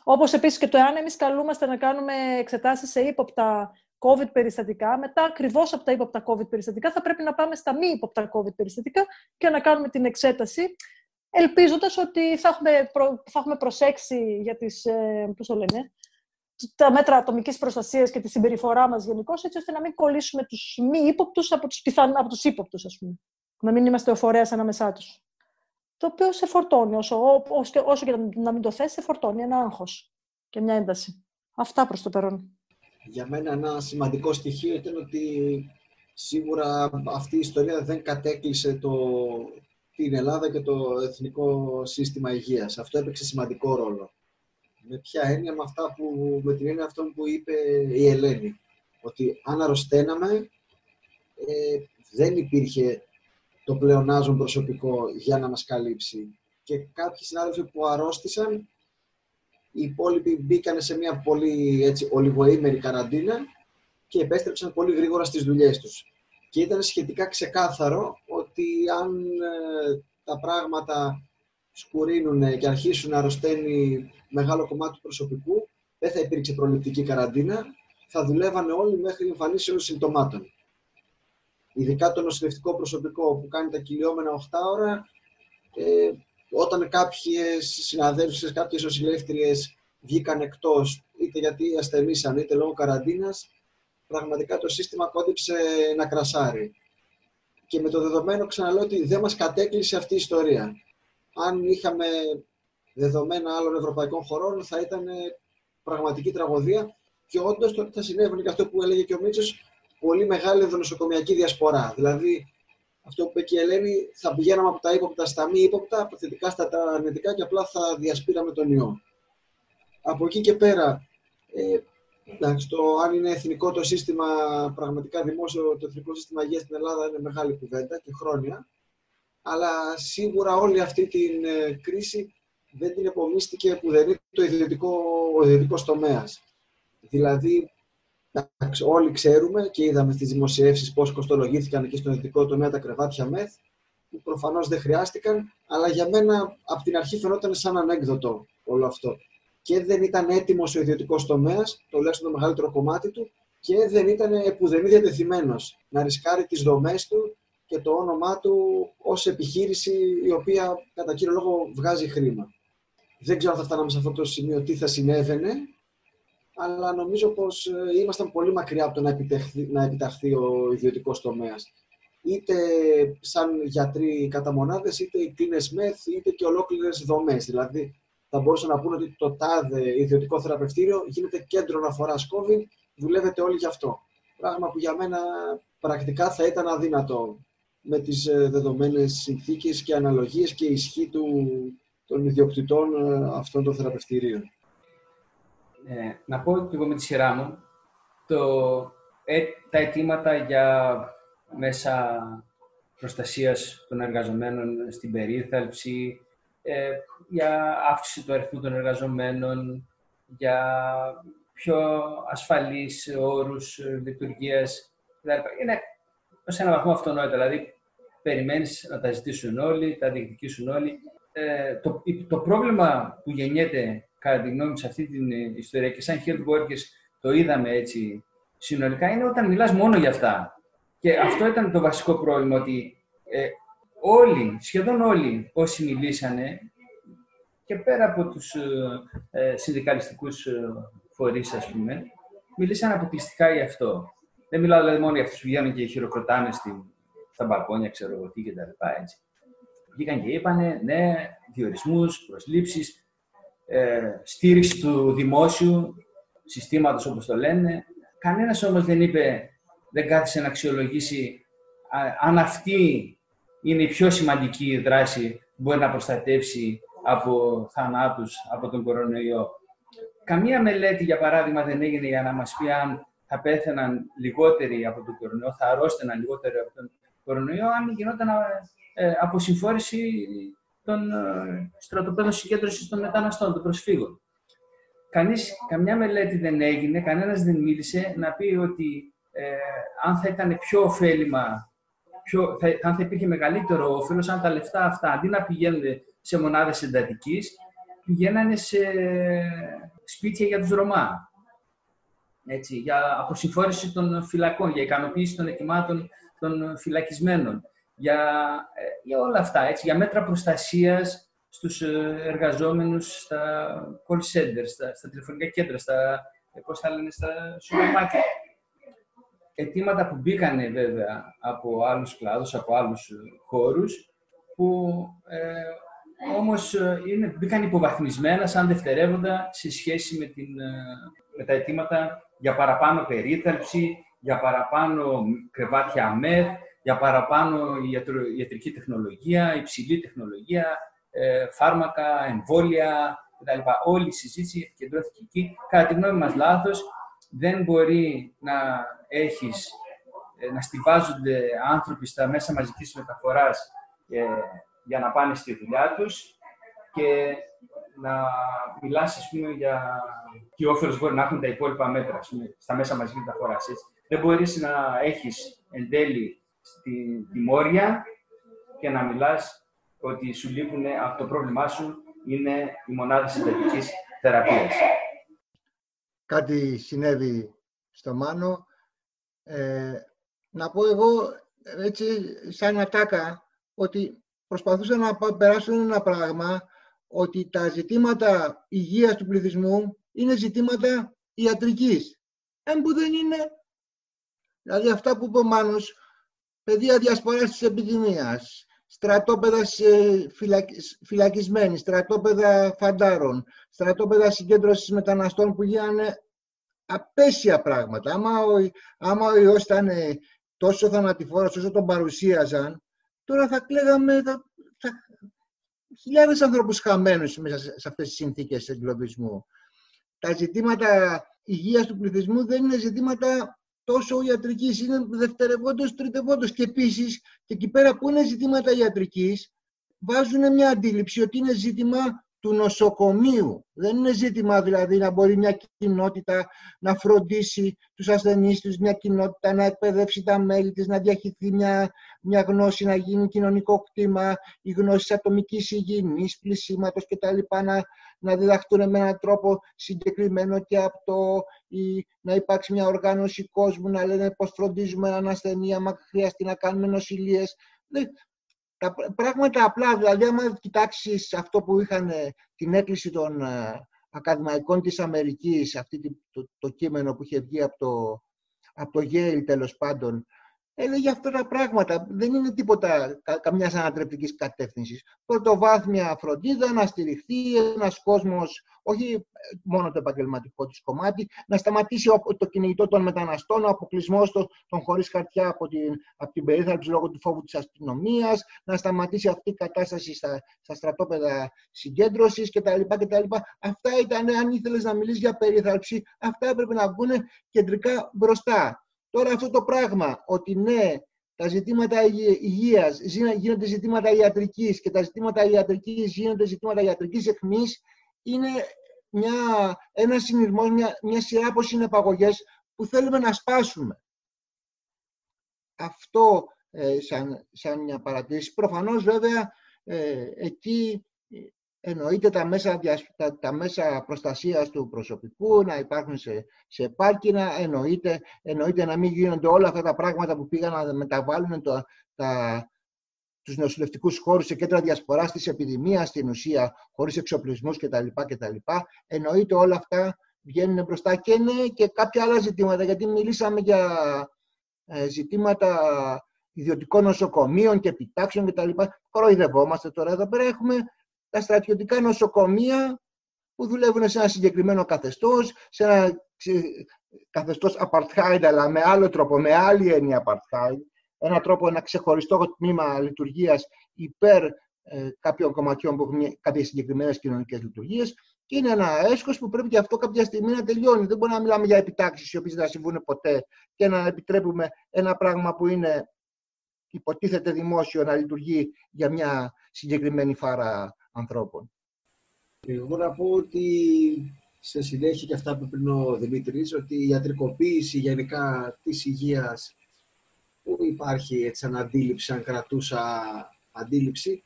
Όπως επίσης και το εάν εμείς καλούμαστε να κάνουμε εξετάσεις σε ύποπτα COVID περιστατικά, μετά ακριβώς από τα ύποπτα COVID περιστατικά θα πρέπει να πάμε στα μη ύποπτα COVID περιστατικά και να κάνουμε την εξέταση ελπίζοντας ότι θα έχουμε, θα έχουμε προσέξει για τις, ε, πώς το λένε, τα μέτρα ατομικής προστασίας και τη συμπεριφορά μας γενικώ, έτσι ώστε να μην κολλήσουμε τους μη ύποπτους από τους, πιθαν, από τους ύποπτους, ας πούμε. Να μην είμαστε ο φορέας ανάμεσά τους. Το οποίο σε φορτώνει, όσο, όσο, όσο και να μην το θες, σε φορτώνει ένα άγχος και μια ένταση. Αυτά προς το περόν. Για μένα ένα σημαντικό στοιχείο ήταν ότι σίγουρα αυτή η ιστορία δεν κατέκλυσε το, την Ελλάδα και το Εθνικό Σύστημα Υγείας. Αυτό έπαιξε σημαντικό ρόλο. Με ποια έννοια, με, αυτά που, με την έννοια αυτών που είπε η Ελένη. Ότι αν αρρωσταίναμε, ε, δεν υπήρχε το πλεονάζον προσωπικό για να μας καλύψει. Και κάποιοι συνάδελφοι που αρρώστησαν, οι υπόλοιποι μπήκαν σε μια πολύ έτσι, ολιγοήμερη καραντίνα και επέστρεψαν πολύ γρήγορα στις δουλειές τους. Και ήταν σχετικά ξεκάθαρο ότι αν ε, τα πράγματα σκουρίνουν και αρχίσουν να αρρωσταίνει μεγάλο κομμάτι του προσωπικού, δεν θα υπήρξε προληπτική καραντίνα, θα δουλεύανε όλοι μέχρι εμφανίσεως συμπτωμάτων. Ειδικά το νοσηλευτικό προσωπικό που κάνει τα κυλιόμενα 8 ώρα, ε, όταν κάποιες συναδέλφους, κάποιες νοσηλεύτριες βγήκαν εκτός, είτε γιατί ασθενήσαν, είτε λόγω καραντίνας, πραγματικά το σύστημα κόντυψε να κρασάρει. Και με το δεδομένο ξαναλέω ότι δεν μας κατέκλυσε αυτή η ιστορία. Αν είχαμε δεδομένα άλλων ευρωπαϊκών χωρών θα ήταν πραγματική τραγωδία και όντως τότε θα συνέβαινε και αυτό που έλεγε και ο Μίτσο, πολύ μεγάλη ενδονοσοκομιακή διασπορά. Δηλαδή, αυτό που είπε και η Ελένη, θα πηγαίναμε από τα ύποπτα στα μη ύποπτα, από θετικά στα αρνητικά και απλά θα διασπήραμε τον ιό. Από εκεί και πέρα, ε, εντάξει, το αν είναι εθνικό το σύστημα, πραγματικά δημόσιο το εθνικό σύστημα υγείας στην Ελλάδα είναι μεγάλη κουβέντα και χρόνια. Αλλά σίγουρα όλη αυτή την ε, κρίση δεν την επομίστηκε που δεν είναι το ιδιωτικό, ο ιδιωτικός τομέας. Δηλαδή, όλοι ξέρουμε και είδαμε στις δημοσιεύσεις πώς κοστολογήθηκαν και στον ιδιωτικό τομέα τα κρεβάτια μεθ, που προφανώς δεν χρειάστηκαν, αλλά για μένα από την αρχή φαινόταν σαν ανέκδοτο όλο αυτό. Και δεν ήταν έτοιμος ο ιδιωτικός τομέας, τουλάχιστον το μεγαλύτερο κομμάτι του, και δεν ήταν επουδενή διατεθειμένος να ρισκάρει τις δομές του και το όνομά του ως επιχείρηση η οποία κατά κύριο λόγο βγάζει χρήμα. Δεν ξέρω αν θα φτάναμε σε αυτό το σημείο τι θα συνέβαινε, αλλά νομίζω πως ε, ήμασταν πολύ μακριά από το να, επιτευχθεί, να επιταχθεί ο ιδιωτικός τομέας. Είτε σαν γιατροί κατά μονάδες, είτε οι κλίνες μεθ, είτε και ολόκληρες δομές. Δηλαδή, θα μπορούσαν να πούνε ότι το τάδε ιδιωτικό θεραπευτήριο γίνεται κέντρο αναφοράς COVID, δουλεύετε όλοι γι' αυτό. Πράγμα που για μένα πρακτικά θα ήταν αδύνατο με τις ε, δεδομένες συνθήκες και αναλογίες και ισχύ του, των ιδιοκτητών ε, αυτών των θεραπευτηρίων. Ε, να πω και εγώ με τη σειρά μου, το, ε, τα αιτήματα για μέσα προστασίας των εργαζομένων στην περίθαλψη, ε, για αύξηση του αριθμού των εργαζομένων, για πιο ασφαλείς όρους λειτουργίας. Είναι σε έναν βαθμό αυτονόητα. Δηλαδή, περιμένεις να τα ζητήσουν όλοι, τα διεκδικήσουν όλοι. Ε, το, το πρόβλημα που γεννιέται κατά τη γνώμη μου, σε αυτή την ε, ιστορία και σαν health workers το είδαμε έτσι συνολικά, είναι όταν μιλάς μόνο για αυτά. Και αυτό ήταν το βασικό πρόβλημα, ότι ε, όλοι, σχεδόν όλοι όσοι μιλήσανε, και πέρα από τους ε, ε συνδικαλιστικούς ε, φορείς, ας πούμε, μιλήσαν αποκλειστικά για αυτό. Δεν μιλάω δηλαδή μόνο για αυτούς που βγαίνουν και χειροκροτάνε στη, στα μπαλκόνια, ξέρω εγώ τι και τα λοιπά, έτσι. Βγήκαν και είπανε, ναι, διορισμούς, προσλήψεις, ε, στήριξη του δημόσιου συστήματος, όπως το λένε. Κανένας όμως δεν είπε, δεν κάθισε να αξιολογήσει αν αυτή είναι η πιο σημαντική δράση που μπορεί να προστατεύσει από θανάτους από τον κορονοϊό. Καμία μελέτη, για παράδειγμα, δεν έγινε για να μας πει αν θα πέθαιναν λιγότεροι από τον κορονοϊό, θα αρρώστεναν λιγότεροι από τον κορονοϊό, αν γινόταν ε, αποσυμφόρηση των ε, στρατοπέδων συγκέντρωσης των μεταναστών, των προσφύγων. Κανείς, καμιά μελέτη δεν έγινε, κανένας δεν μίλησε να πει ότι ε, αν θα ήταν πιο ωφέλιμα, πιο, θα, αν θα υπήρχε μεγαλύτερο όφελος, αν τα λεφτά αυτά αντί να πηγαίνουν σε μονάδες εντατικής, πηγαίνανε σε σπίτια για τους Ρωμά. Έτσι, για αποσυμφόρηση των φυλακών, για ικανοποίηση των ετοιμάτων των φυλακισμένων για, ε, για όλα αυτά, έτσι, για μέτρα προστασίας στους ε, εργαζόμενους στα call centers, στα, στα τηλεφωνικά κέντρα, στα, ε, πώς θα λένε, στα σούπερ μάρκετ. Αιτήματα που μπήκανε βέβαια από άλλους κλάδους, από άλλους χώρους, που ε, όμως είναι, μπήκαν υποβαθμισμένα σαν δευτερεύοντα σε σχέση με, την, με τα αιτήματα για παραπάνω περίθαλψη, για παραπάνω κρεβάτια ΑΜΕΘ, για παραπάνω ιατρική τεχνολογία, υψηλή τεχνολογία, ε, φάρμακα, εμβόλια κτλ. Όλη η συζήτηση επικεντρώθηκε εκεί. Κατά τη γνώμη μας λάθος, δεν μπορεί να έχεις, ε, να στηβάζονται άνθρωποι στα μέσα μαζικής μεταφοράς ε, για να πάνε στη δουλειά τους και να μιλάς, ας πούμε, για τι όφελος μπορεί να έχουν τα υπόλοιπα μέτρα στα μέσα μαζικής μεταφοράς. Δεν μπορείς να έχεις εν τέλει στη τιμόρια και να μιλάς ότι σου λείπουν, αυτό το πρόβλημά σου είναι η μονάδα συντατικής θεραπείας. Κάτι συνέβη στο Μάνο. Ε, να πω εγώ, έτσι, σαν ατάκα, ότι προσπαθούσα να πα- περάσω ένα πράγμα, ότι τα ζητήματα υγείας του πληθυσμού είναι ζητήματα ιατρικής. Εν που δεν είναι. Δηλαδή αυτά που είπε ο Μάνος, παιδεία διασποράς της επιδημίας, στρατόπεδα σε φυλακ- φυλακισμένοι, στρατόπεδα φαντάρων, στρατόπεδα συγκέντρωσης μεταναστών που γίνανε απέσια πράγματα. Άμα ο, άμα ο ιός ήταν ε, τόσο θανατηφόρος όσο τον παρουσίαζαν, τώρα θα κλαίγαμε θα, θα, χιλιάδες ανθρώπους χαμένους μέσα σε, σε αυτές τις συνθήκες εγκλωβισμού. Τα ζητήματα υγείας του πληθυσμού δεν είναι ζητήματα τόσο ιατρικής, είναι δευτερευόντως, τριτευόντως. Και επίσης, και εκεί πέρα που είναι ζητήματα ιατρικής, βάζουν μια αντίληψη ότι είναι ζήτημα του νοσοκομείου. Δεν είναι ζήτημα δηλαδή να μπορεί μια κοινότητα να φροντίσει τους ασθενείς τους, μια κοινότητα να εκπαιδεύσει τα μέλη της, να διαχειριστεί μια, μια γνώση, να γίνει κοινωνικό κτήμα, οι γνώσεις ατομικής υγιεινής, πλησίματος κτλ. Να, να διδαχτούν με έναν τρόπο συγκεκριμένο και αυτό ή να υπάρξει μια οργάνωση κόσμου να λένε πώς φροντίζουμε έναν ασθενή, άμα χρειαστεί να κάνουμε νοσηλίες. Δεν- τα πρά- πράγματα απλά, δηλαδή άμα κοιτάξεις αυτό που είχαν ε, την έκκληση των ε, ακαδημαϊκών της Αμερικής, αυτή τη- το, το κείμενο που είχε βγει από το, από το Yale τέλος πάντων, έλεγε αυτά τα πράγματα. Δεν είναι τίποτα κα, καμιάς ανατρεπτικής κατεύθυνσης. Πρωτοβάθμια φροντίδα, να στηριχθεί ένας κόσμος, όχι ε, μόνο το επαγγελματικό της κομμάτι, να σταματήσει ο- το κυνηγητό των μεταναστών, ο αποκλεισμός των χωρίς χαρτιά από την, από την περίθαλψη λόγω του φόβου της αστυνομίας, να σταματήσει αυτή η κατάσταση στα, στα στρατόπεδα συγκέντρωσης κτλ. κτλ. Αυτά ήταν, αν ήθελες να μιλήσεις για περίθαλψη, αυτά έπρεπε να βγουν κεντρικά μπροστά. Τώρα αυτό το πράγμα, ότι ναι, τα ζητήματα υγε- υγείας ζήνα- γίνονται ζητήματα ιατρικής και τα ζητήματα ιατρικής γίνονται ζητήματα ιατρικής εχμής, είναι μια, ένας συνειρμός, μια, μια σειρά από συνεπαγωγές που θέλουμε να σπάσουμε. Αυτό ε, σαν, σαν μια παρατήρηση. Προφανώς βέβαια ε, εκεί ε, εννοείται τα μέσα, διασ- τα, τα μέσα προστασίας του προσωπικού να υπάρχουν σε, σε πάρκινα, εννοείται, εννοείται να μην γίνονται όλα αυτά τα πράγματα που πήγαν να μεταβάλουν το, τα, τους νοσηλευτικούς χώρους σε κέντρα διασποράς της επιδημίας στην ουσία, χωρίς εξοπλισμούς κτλ. κτλ. Εννοείται όλα αυτά βγαίνουν μπροστά και είναι και κάποια άλλα ζητήματα, γιατί μιλήσαμε για ε, ζητήματα ιδιωτικών νοσοκομείων και επιτάξεων κτλ. Κοροϊδευόμαστε τώρα. Εδώ πέρα έχουμε τα στρατιωτικά νοσοκομεία που δουλεύουν σε ένα συγκεκριμένο καθεστώς, σε ένα ξε- καθεστώς apartheid, αλλά με άλλο τρόπο, με άλλη έννοια apartheid, ένα τρόπο, ένα ξεχωριστό τμήμα λειτουργίας υπέρ ε, κάποιων κομματιών που έχουν μια- κάποιες συγκεκριμένες κοινωνικές λειτουργίες και είναι ένα έσχος που πρέπει και αυτό κάποια στιγμή να τελειώνει. Δεν μπορούμε να μιλάμε για επιτάξεις οι οποίες δεν θα συμβούν ποτέ και να επιτρέπουμε ένα πράγμα που είναι υποτίθεται δημόσιο να λειτουργεί για μια συγκεκριμένη φάρα ανθρώπων. Εγώ να πω ότι σε συνέχεια και αυτά που είπε πριν ο Δημήτρης, ότι η ιατρικοποίηση γενικά της υγείας που υπάρχει έτσι σαν αντίληψη, αν κρατούσα αντίληψη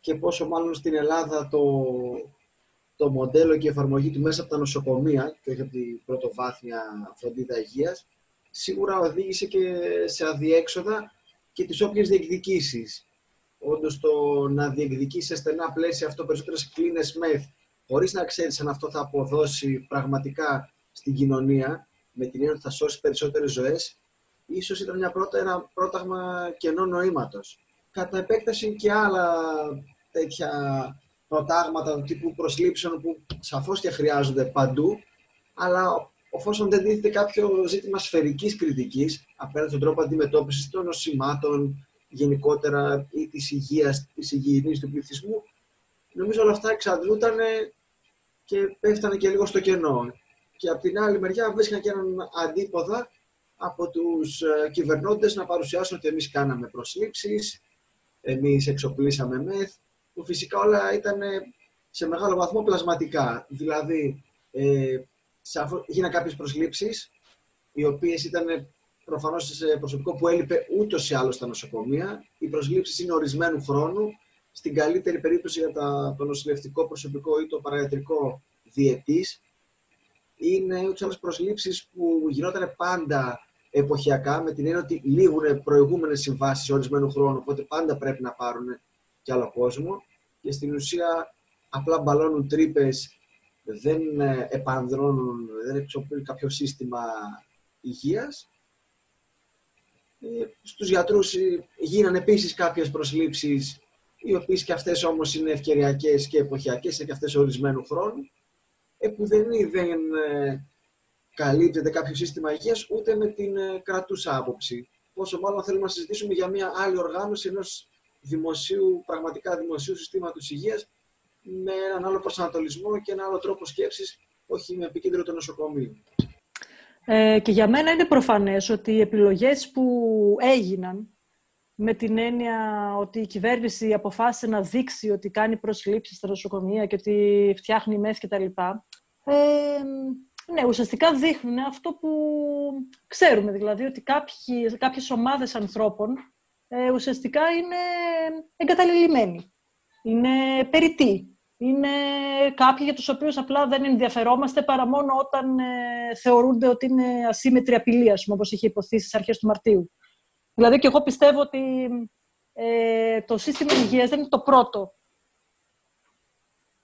και πόσο μάλλον στην Ελλάδα το, το μοντέλο και η εφαρμογή του μέσα από τα νοσοκομεία και όχι από την πρωτοβάθμια φροντίδα υγείας σίγουρα οδήγησε και σε αδιέξοδα και τις όποιες διεκδικήσεις. Όντως το να διεκδικήσει σε στενά πλαίσια αυτό περισσότερες κλίνε μεθ, χωρίς να ξέρεις αν αυτό θα αποδώσει πραγματικά στην κοινωνία, με την έννοια ότι θα σώσει περισσότερες ζωές, ίσως ήταν μια πρώτα, ένα πρόταγμα κενό νοήματος. Κατά επέκταση και άλλα τέτοια προτάγματα του τύπου προσλήψεων που σαφώς και χρειάζονται παντού, αλλά εφόσον δεν δείχνεται κάποιο ζήτημα σφαιρικής κριτικής απέναντι στον τρόπο αντιμετώπισης των νοσημάτων, γενικότερα ή της υγείας, της υγιεινής του πληθυσμού, νομίζω όλα αυτά εξαντλούταν και πέφτανε και λίγο στο κενό. Και από την άλλη μεριά βρίσκαν και έναν αντίποδα από τους ε, κυβερνώντες να παρουσιάσουν ότι εμείς κάναμε προσλήψεις, εμείς εξοπλίσαμε μεθ, που φυσικά όλα ήταν σε μεγάλο βαθμό πλασματικά. Δηλαδή, ε, σαφώς, έγιναν κάποιες προσλήψεις, οι οποίες ήταν προφανώς σε προσωπικό που έλειπε ούτως ή άλλως στα νοσοκομεία. Οι προσλήψεις είναι ορισμένου χρόνου. Στην καλύτερη περίπτωση για τα, το νοσηλευτικό προσωπικό ή το παραγιατρικό διετής. Είναι ούτως ή άλλως προσλήψεις που γινόταν πάντα εποχιακά, με την έννοια ότι λήγουν προηγούμενες συμβάσεις ορισμένου χρόνου, οπότε πάντα πρέπει να πάρουν κι άλλο κόσμο. Και στην ουσία απλά μπαλώνουν τρύπες, δεν ε, επανδρώνουν, δεν εξοπλίζουν κάποιο σύστημα υγείας. Ε, στους γιατρούς ε, γίνανε επίσης κάποιες προσλήψεις, οι οποίες και αυτές όμως είναι ευκαιριακές και εποχιακές, είναι και αυτές ορισμένου χρόνου, που δεν, δεν καλύπτεται κάποιο σύστημα υγείας ούτε με την κρατούσα άποψη. Πόσο μάλλον θέλουμε να συζητήσουμε για μια άλλη οργάνωση ενός δημοσίου, πραγματικά δημοσίου συστήματος υγείας με έναν άλλο προσανατολισμό και έναν άλλο τρόπο σκέψης, όχι με επικίνδυνο το νοσοκομείο. Ε, και για μένα είναι προφανές ότι οι επιλογές που έγιναν με την έννοια ότι η κυβέρνηση αποφάσισε να δείξει ότι κάνει προσλήψεις στα νοσοκομεία και ότι φτιάχνει μεθ και τα λοιπά, ε, ναι, ουσιαστικά δείχνουν αυτό που ξέρουμε, δηλαδή ότι κάποιοι, κάποιες ομάδες ανθρώπων ε, ουσιαστικά είναι εγκαταλειμμένοι, είναι περιττοί, είναι κάποιοι για τους οποίους απλά δεν ενδιαφερόμαστε παρά μόνο όταν ε, θεωρούνται ότι είναι ασύμετρη απειλή, ας πούμε, όπως είχε υποθεί στις αρχές του Μαρτίου. Δηλαδή και εγώ πιστεύω ότι ε, το σύστημα υγείας δεν είναι το πρώτο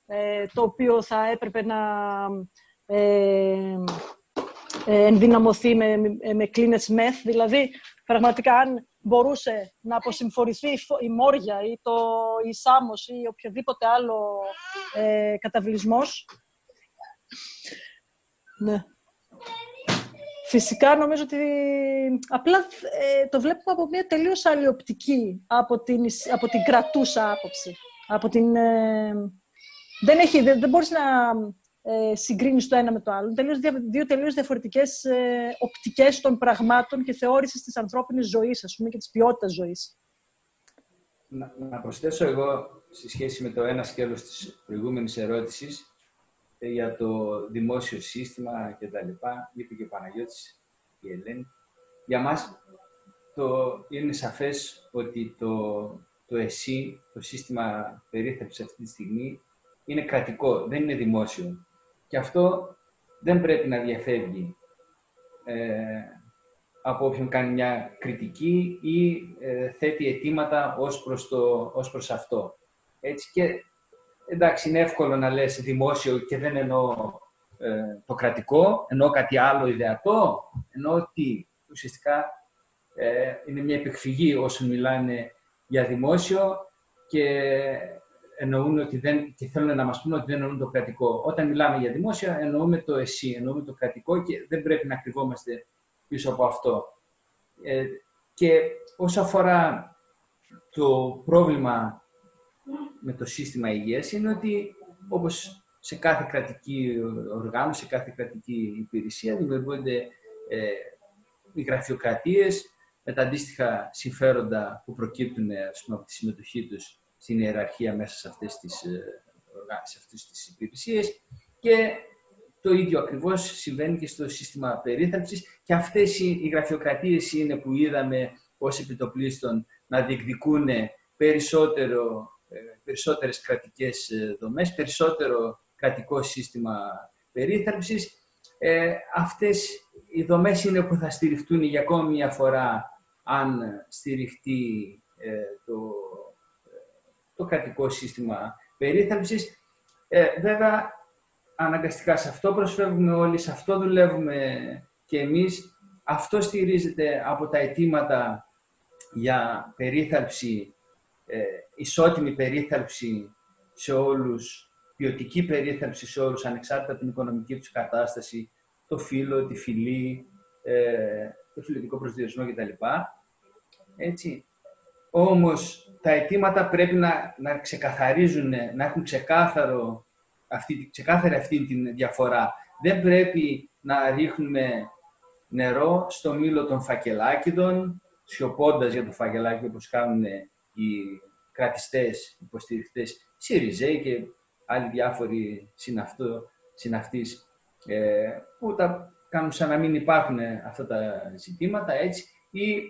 ε, το οποίο θα έπρεπε να ε, ενδυναμωθεί με, με κλίνες μεθ. Δηλαδή, πραγματικά αν μπορούσε να αποσυμφορηθεί η Μόρια ή το, η Σάμος ή οποιοδήποτε άλλο ε, καταβλισμός. Ναι. Φυσικά νομίζω ότι απλά ε, το βλέπουμε από μια τελείως άλλη οπτική από την, από την κρατούσα άποψη. Από την, ε, δεν, έχει, δεν, δεν μπορείς να ε, συγκρίνεις το ένα με το άλλο. Τελείως, δύο τελείως διαφορετικές ε, οπτικές των πραγμάτων και θεώρησης της ανθρώπινης ζωής, ας πούμε, και της ποιότητας ζωής. Να, να προσθέσω εγώ, σε σχέση με το ένα σκέλος της προηγούμενης ερώτησης, ε, για το δημόσιο σύστημα και τα λοιπά, είπε και ο Παναγιώτης η Ελένη. Για μας το, είναι σαφές ότι το, το ΕΣΥ, το σύστημα περίθαλψης αυτή τη στιγμή, είναι κρατικό, δεν είναι δημόσιο. Και αυτό δεν πρέπει να διαφεύγει ε, από όποιον κάνει μια κριτική ή ε, θέτει αιτήματα ως προς, το, ως προς αυτό. Έτσι και εντάξει, είναι εύκολο να λες δημόσιο και δεν εννοώ ε, το κρατικό, εννοώ κάτι άλλο ιδεατό, εννοώ ότι ουσιαστικά ε, είναι μια επεκφυγή όσοι μιλάνε για δημόσιο και εννοούν ότι δεν, και θέλουν να μας πούνε ότι δεν εννοούν το κρατικό. Όταν μιλάμε για δημόσια, εννοούμε το εσύ, εννοούμε το κρατικό και δεν πρέπει να κρυβόμαστε πίσω από αυτό. Ε, και όσο αφορά το πρόβλημα με το σύστημα υγείας, είναι ότι όπως σε κάθε κρατική οργάνωση, σε κάθε κρατική υπηρεσία δημιουργούνται ε, οι γραφειοκρατίες με τα αντίστοιχα συμφέροντα που προκύπτουν από τη συμμετοχή τους στην ιεραρχία μέσα σε αυτές τις, ε, σε αυτές τις υπηρεσίες και το ίδιο ακριβώς συμβαίνει και στο σύστημα περίθαλψης και αυτές οι γραφειοκρατίες είναι που είδαμε ως επιτοπλίστων να διεκδικούν περισσότερο, ε, περισσότερες κρατικές ε, δομές, περισσότερο κρατικό σύστημα περίθαλψης. Ε, αυτές οι δομές είναι που θα στηριχτούν για ακόμη μια φορά αν στηριχτεί το το κρατικό σύστημα περίθαλψης. Ε, βέβαια, αναγκαστικά σε αυτό προσφεύγουμε όλοι, σε αυτό δουλεύουμε και εμείς. Αυτό στηρίζεται από τα αιτήματα για περίθαλψη, ε, ισότιμη περίθαλψη σε όλους, ποιοτική περίθαλψη σε όλους, ανεξάρτητα από την οικονομική τους κατάσταση, το φύλλο, τη φυλή, ε, το φιλετικό προσδιορισμό κτλ. Έτσι. Όμως τα αιτήματα πρέπει να, να ξεκαθαρίζουν, να έχουν ξεκάθαρο αυτή, ξεκάθαρη αυτή τη διαφορά. Δεν πρέπει να ρίχνουμε νερό στο μήλο των φακελάκιδων, σιωπώντας για το φακελάκι όπως κάνουν οι κρατιστές, υποστηριχτές, ΣΥΡΙΖΕΙ και άλλοι διάφοροι συναυτό, συναυτείς, ε, που τα κάνουν σαν να μην υπάρχουν αυτά τα ζητήματα, έτσι, ή ε,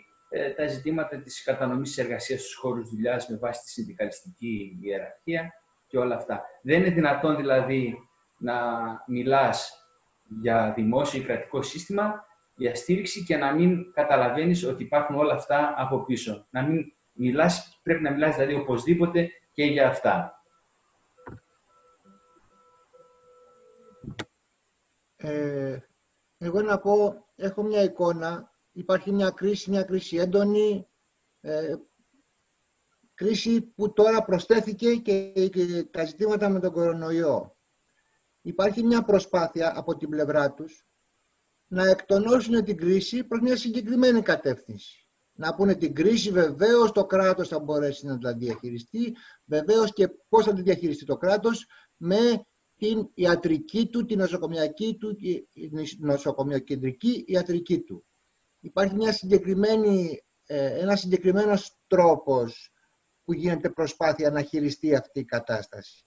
τα ζητήματα της κατανομής της εργασίας στους χώρους δουλειάς με βάση τη συνδικαλιστική ιεραρχία και όλα αυτά. Δεν είναι δυνατόν δηλαδή να μιλάς για δημόσιο ή κρατικό σύστημα, για στήριξη και να μην καταλαβαίνεις ότι υπάρχουν όλα αυτά από πίσω. Να μην μιλάς, πρέπει να μιλάς δηλαδή οπωσδήποτε και για αυτά. Ε, εγώ να πω, έχω μια εικόνα, υπάρχει μια κρίση, μια κρίση έντονη, ε, κρίση που τώρα προσθέθηκε και, και τα ζητήματα με τον κορονοϊό. Υπάρχει μια προσπάθεια από την πλευρά τους να εκτονώσουν την κρίση προς μια συγκεκριμένη κατεύθυνση. Να πούνε την κρίση βεβαίως το κράτος θα μπορέσει να τα διαχειριστεί, βεβαίως και πώς θα τη διαχειριστεί το κράτος με την ιατρική του, την νοσοκομιακή του, την νοσοκομιακεντρική ιατρική του. Υπάρχει μια συγκεκριμένη, ε, ένας συγκεκριμένος τρόπος που γίνεται προσπάθεια να χειριστεί αυτή η κατάσταση.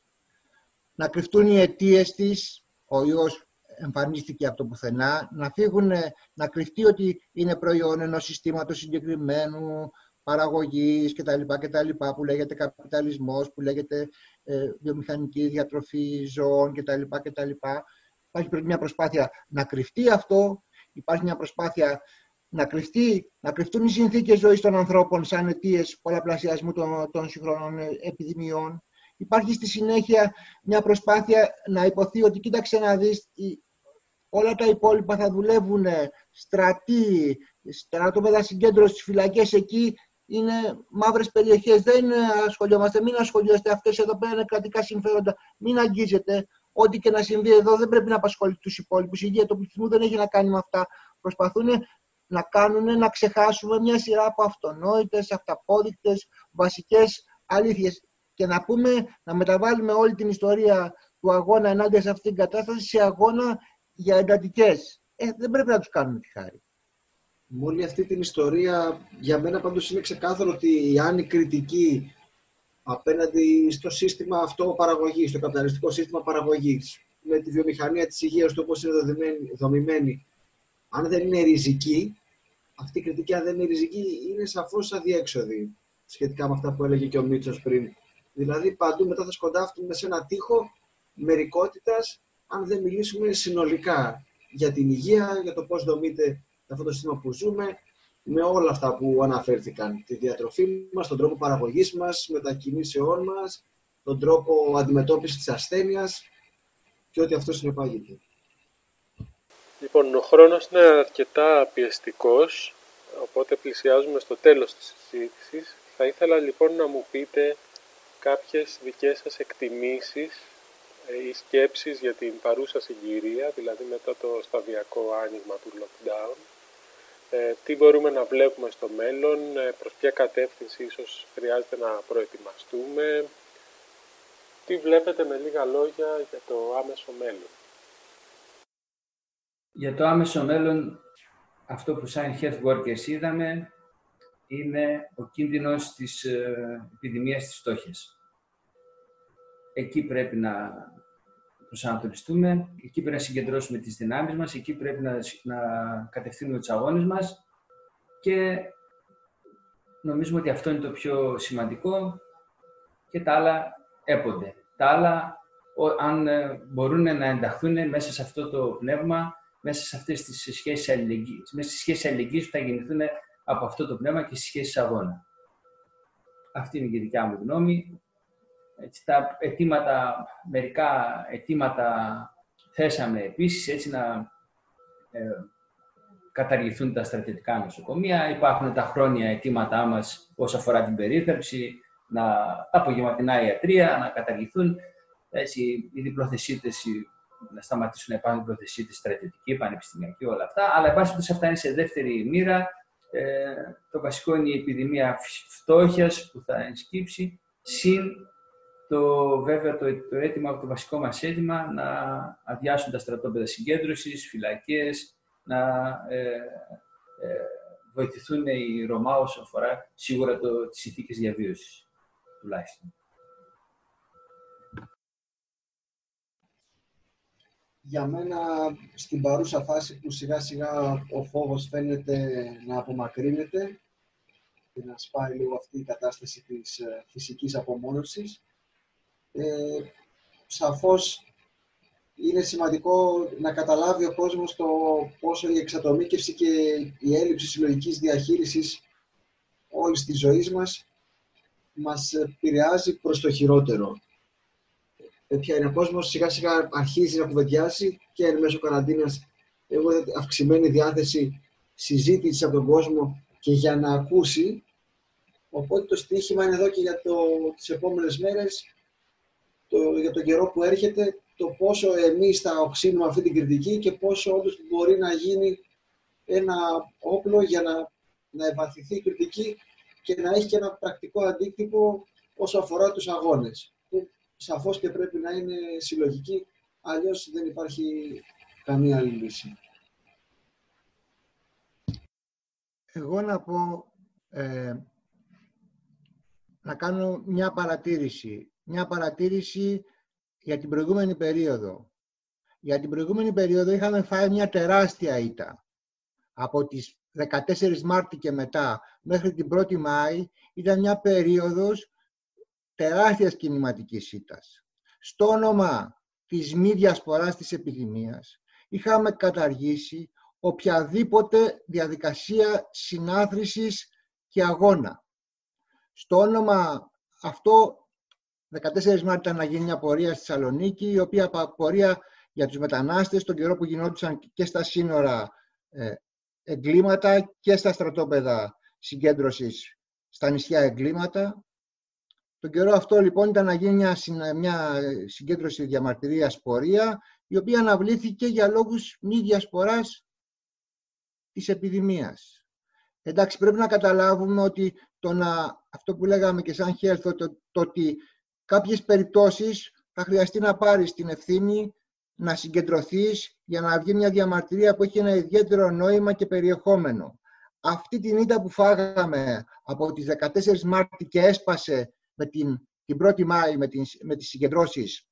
Να κρυφτούν οι αιτίες της, ο ιός εμφανίστηκε από το πουθενά, να φύγουν, να κρυφτεί ότι είναι προϊόν ενός συστήματος συγκεκριμένου, παραγωγής κτλ. κτλ που λέγεται καπιταλισμός, που λέγεται ε, βιομηχανική διατροφή ζώων κτλ. κτλ. Υπάρχει μια προσπάθεια να κρυφτεί αυτό, υπάρχει μια προσπάθεια να, κρυφτεί, να κρυφτούν οι συνθήκες ζωής των ανθρώπων σαν αιτίες πολλαπλασιασμού των, των συγχρόνων επιδημιών. Υπάρχει στη συνέχεια μια προσπάθεια να υποθεί ότι κοίταξε να δεις όλα τα υπόλοιπα θα δουλεύουν στρατοί, στρατόπεδα συγκέντρωσης, φυλακές εκεί είναι μαύρες περιοχές, δεν ασχολιόμαστε, μην ασχολιόμαστε, αυτές εδώ πέρα είναι κρατικά συμφέροντα, μην αγγίζετε, ό,τι και να συμβεί εδώ δεν πρέπει να απασχολεί τους υπόλοιπους, η υγεία του πληθυσμού δεν έχει να κάνει με αυτά, προσπαθούν να κάνουν να ξεχάσουμε μια σειρά από αυτονόητες, αυταπόδεικτες, βασικές αλήθειες και να πούμε, να μεταβάλουμε όλη την ιστορία του αγώνα ενάντια σε αυτήν την κατάσταση σε αγώνα για εντατικές. Ε, δεν πρέπει να τους κάνουμε τη χάρη με όλη αυτή την ιστορία, για μένα πάντως είναι ξεκάθαρο ότι αν η κριτική απέναντι στο σύστημα αυτό παραγωγής, στο καπιταλιστικό σύστημα παραγωγής, με τη βιομηχανία της υγείας, το πώς είναι δομημένη, αν δεν είναι ριζική, αυτή η κριτική αν δεν είναι ριζική, είναι σαφώς αδιέξοδη σχετικά με αυτά που έλεγε και ο Μίτσος πριν. Δηλαδή παντού μετά θα σκοντάφτουμε σε ένα τείχο μερικότητας αν δεν μιλήσουμε συνολικά για την υγεία, για το πώς δομείται αυτό το σύστημα που ζούμε, με όλα αυτά που αναφέρθηκαν. Τη διατροφή μας, τον τρόπο παραγωγής μας, μετακινήσεών μας, τον τρόπο αντιμετώπισης της ασθένειας και ό,τι αυτό συνεπάγεται. Λοιπόν, ο χρόνος είναι αρκετά πιεστικός, οπότε πλησιάζουμε στο τέλος της συζήτησης. Θα ήθελα λοιπόν να μου πείτε κάποιες δικές σας εκτιμήσεις ε, ή σκέψεις για την παρούσα συγκυρία, δηλαδή μετά το σταδιακό άνοιγμα του lockdown ε, τι μπορούμε να βλέπουμε στο μέλλον, ε, προς ποια κατεύθυνση ίσως χρειάζεται να προετοιμαστούμε, τι βλέπετε με λίγα λόγια για το άμεσο μέλλον; Για το άμεσο μέλλον, αυτό που σαν health workers είδαμε είναι ο κίνδυνος της ε, επιδημίας της φτώχειας. Εκεί πρέπει να προσανατολιστούμε, εκεί πρέπει να συγκεντρώσουμε τις δυνάμεις μας, εκεί πρέπει να, να κατευθύνουμε τους αγώνες μας και νομίζουμε ότι αυτό είναι το πιο σημαντικό και τα άλλα έπονται. Τα άλλα, αν ε, μπορούν να ενταχθούν μέσα σε αυτό το πνεύμα, μέσα σε αυτές τις σχέσεις αλληλεγγύης, μέσα στις σχέσεις αλληλεγγύης που θα γεννηθούν από αυτό το πνεύμα και στις σχέσεις αγώνας. Αυτή είναι η δικιά μου γνώμη έτσι, τα αιτήματα, μερικά αιτήματα θέσαμε επίσης έτσι να ε, καταργηθούν τα στρατιωτικά νοσοκομεία. Υπάρχουν τα χρόνια αιτήματά μας όσο αφορά την περίθαλψη, να, τα απογευματινά ιατρία να καταργηθούν, έτσι, οι διπλοθεσίτες, να σταματήσουν να υπάρχουν διπλοθεσίτες στρατιωτικοί, πανεπιστημιακοί, όλα αυτά. Αλλά εν πάση αυτά είναι σε δεύτερη μοίρα. Ε, το βασικό είναι η επιδημία φτώχειας που θα ενσκύψει, συν το, βέβαια το, το αίτημα, το βασικό μας αίτημα να αδειάσουν τα στρατόπεδα συγκέντρωσης, φυλακές, να ε, ε, βοηθηθούν οι Ρωμά όσο αφορά σίγουρα το, τις συνθήκες διαβίωσης, τουλάχιστον. Για μένα στην παρούσα φάση που σιγά σιγά ο φόβος φαίνεται να απομακρύνεται και να σπάει λίγο αυτή η κατάσταση της ε, φυσικής απομόνωσης. Ε, σαφώς είναι σημαντικό να καταλάβει ο κόσμος το πόσο η εξατομίκευση και η έλλειψη συλλογικής διαχείρισης όλης της ζωής μας μας επηρεάζει προς το χειρότερο. Πια ο κόσμος σιγά σιγά αρχίζει να κουβεντιάσει και εν μέσω καραντίνας έχω αυξημένη διάθεση συζήτησης από τον κόσμο και για να ακούσει. Οπότε το στοίχημα είναι εδώ και για το, τις επόμενες μέρες, το, για τον καιρό που έρχεται, το πόσο εμείς θα οξύνουμε αυτή την κριτική και πόσο όντως μπορεί να γίνει ένα όπλο για να, να ευαθυνθεί η κριτική και να έχει και ένα πρακτικό αντίκτυπο όσο αφορά τους αγώνες. Που σαφώς και πρέπει να είναι συλλογική, αλλιώς δεν υπάρχει καμία άλλη λύση. Εγώ να πω, ε, να κάνω μια παρατήρηση. Μια παρατήρηση για την προηγούμενη περίοδο. Για την προηγούμενη περίοδο είχαμε φάει μια τεράστια ήττα. Από τις 14 Μάρτη και μετά μέχρι την 1η Μάη ήταν μια περίοδος τεράστιας κινηματικής ήττας. Στο όνομα της μη διασποράς της επιδημίας είχαμε καταργήσει οποιαδήποτε διαδικασία συνάθρησης και αγώνα. Στο όνομα αυτό 14 Μάρτη ήταν να γίνει μια πορεία στη Θεσσαλονίκη, η οποία πορεία για τους μετανάστες, τον καιρό που γινόντουσαν και στα σύνορα ε, εγκλήματα και στα στρατόπεδα συγκέντρωσης στα νησιά εγκλήματα. Τον καιρό αυτό λοιπόν ήταν να γίνει μια, μια συγκέντρωση διαμαρτυρίας πορεία, η οποία αναβλήθηκε για λόγους μη διασποράς της επιδημίας. Εντάξει, πρέπει να καταλάβουμε ότι το να, αυτό που λέγαμε και σαν χέλθο, το, το ότι κάποιες περιπτώσεις θα χρειαστεί να πάρεις την ευθύνη να συγκεντρωθείς για να βγει μια διαμαρτυρία που έχει ένα ιδιαίτερο νόημα και περιεχόμενο. Αυτή την ήττα που φάγαμε από τις 14 Μάρτη και έσπασε με την, την 1η Μάη με, την, με τις συγκεντρώσεις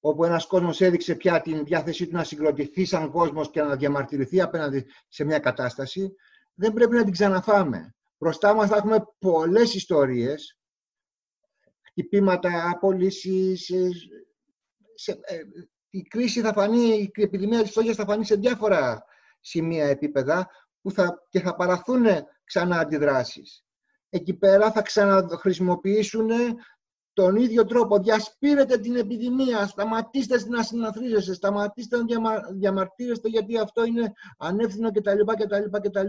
όπου ένας κόσμος έδειξε πια την διάθεσή του να συγκροτηθεί σαν κόσμος και να διαμαρτυρηθεί απέναντι σε μια κατάσταση, δεν πρέπει να την ξαναφάμε. Μπροστά μας θα έχουμε πολλές ιστορίες, χτυπήματα, απολύσεις, σε, ε, η κρίση θα φανεί, η επιδημία της φτώχειας θα φανεί σε διάφορα σημεία επίπεδα που θα, και θα παραχθούν ξανά αντιδράσεις. Εκεί πέρα θα ξαναχρησιμοποιήσουν τον ίδιο τρόπο. Διασπείρετε την επιδημία, σταματήστε να συναθρίζεστε, σταματήστε να διαμαρτύρεστε γιατί αυτό είναι ανεύθυνο κτλ. κτλ, κτλ.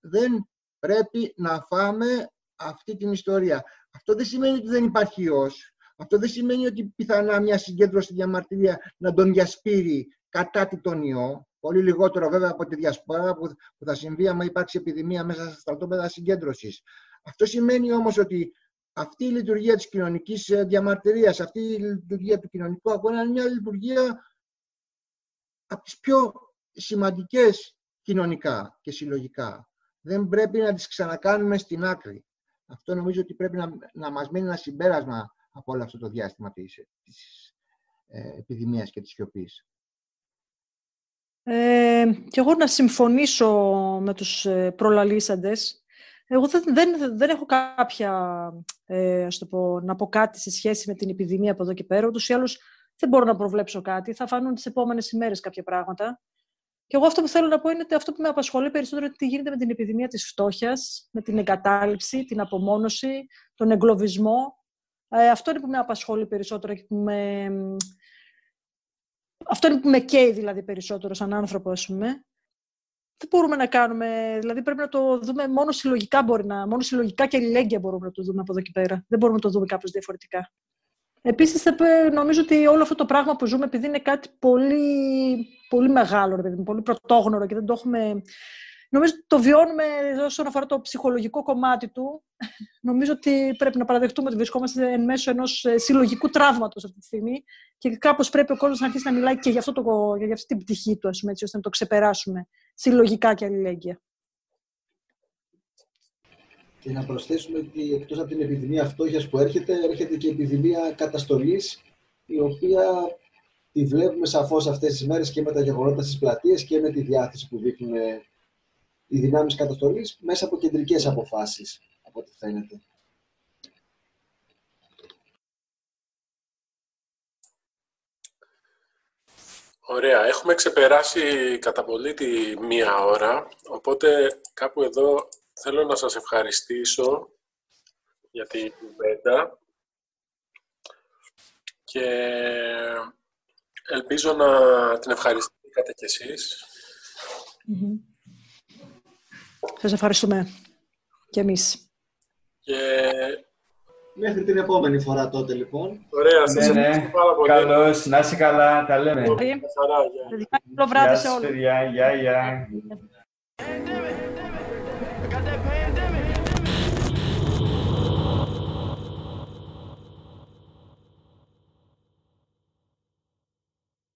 Δεν πρέπει να φάμε αυτή την ιστορία. Αυτό δεν σημαίνει ότι δεν υπάρχει ιός. Αυτό δεν σημαίνει ότι πιθανά μια συγκέντρωση διαμαρτυρία να τον διασπείρει κατά τη τον ιό. Πολύ λιγότερο βέβαια από τη διασπορά που, θα συμβεί άμα υπάρξει επιδημία μέσα στα στρατόπεδα συγκέντρωσης. Αυτό σημαίνει όμως ότι αυτή η λειτουργία της κοινωνικής ε, διαμαρτυρίας, αυτή η λειτουργία του κοινωνικού αγώνα είναι μια λειτουργία από τις πιο σημαντικές κοινωνικά και συλλογικά. Δεν πρέπει να τις ξανακάνουμε στην άκρη. Αυτό νομίζω ότι πρέπει να, να μας μείνει ένα συμπέρασμα από όλο αυτό το διάστημα της, της ε, επιδημίας και της σιωπής. Ε, και εγώ να συμφωνήσω με τους ε, προλαλήσαντες. Εγώ δεν, δεν, δεν έχω κάποια, ε, ας το πω, να πω κάτι σε σχέση με την επιδημία από εδώ και πέρα. Ούτως ή άλλως δεν μπορώ να προβλέψω κάτι. Θα φανούν τις επόμενες ημέρες κάποια πράγματα. Και εγώ αυτό που θέλω να πω είναι ότι αυτό που με απασχολεί περισσότερο είναι τι γίνεται με την επιδημία της φτώχειας, με την εγκατάλειψη, την απομόνωση, τον εγκλωβισμό ε, αυτό είναι που με απασχολεί περισσότερο και που με... Αυτό είναι που με καίει δηλαδή περισσότερο σαν άνθρωπο, ας πούμε. Δεν μπορούμε να κάνουμε, δηλαδή πρέπει να το δούμε μόνο συλλογικά μπορεί να, μόνο συλλογικά και αλληλέγγυα μπορούμε να το δούμε από εδώ και πέρα. Δεν μπορούμε να το δούμε κάπως διαφορετικά. Επίσης, νομίζω ότι όλο αυτό το πράγμα που ζούμε, επειδή είναι κάτι πολύ, πολύ μεγάλο, πολύ πρωτόγνωρο και δεν το έχουμε Νομίζω ότι το βιώνουμε όσον αφορά το ψυχολογικό κομμάτι του. Νομίζω ότι πρέπει να παραδεχτούμε ότι βρισκόμαστε εν μέσω ενός ε, συλλογικού τραύματος αυτή τη στιγμή και κάπως πρέπει ο κόσμος να αρχίσει να μιλάει και για, αυτό το, για αυτή την πτυχή του, ας πούμε, έτσι ώστε να το ξεπεράσουμε συλλογικά και αλληλέγγυα. Και να προσθέσουμε ότι εκτός από την επιδημία φτώχειας που έρχεται, έρχεται και η επιδημία καταστολής, η οποία τη βλέπουμε σαφώς αυτές τις μέρες και με τα γεγονότα στις πλατείες και με τη διάθεση που δείχνουν ε, οι δυνάμεις καταστολής μέσα από κεντρικές αποφάσεις, από ό,τι φαίνεται. Ωραία. Έχουμε ξεπεράσει κατά πολύ τη μία ώρα, οπότε κάπου εδώ θέλω να σας ευχαριστήσω για την κουβέντα και ελπίζω να την ευχαριστήσετε κι εσείς. Σας ευχαριστούμε και εμείς. Και Μέχρι την επόμενη φορά τότε λοιπόν. ωραία, σας Ναι, ναι. ευχαριστώ πάρα πολύ. Καλώς, να είσαι καλά, τα λέμε. Ε, Χαρά, γεια. Παιδιά, καλό βράδυ Γεια σε σας, όλους. παιδιά. Γεια, γεια.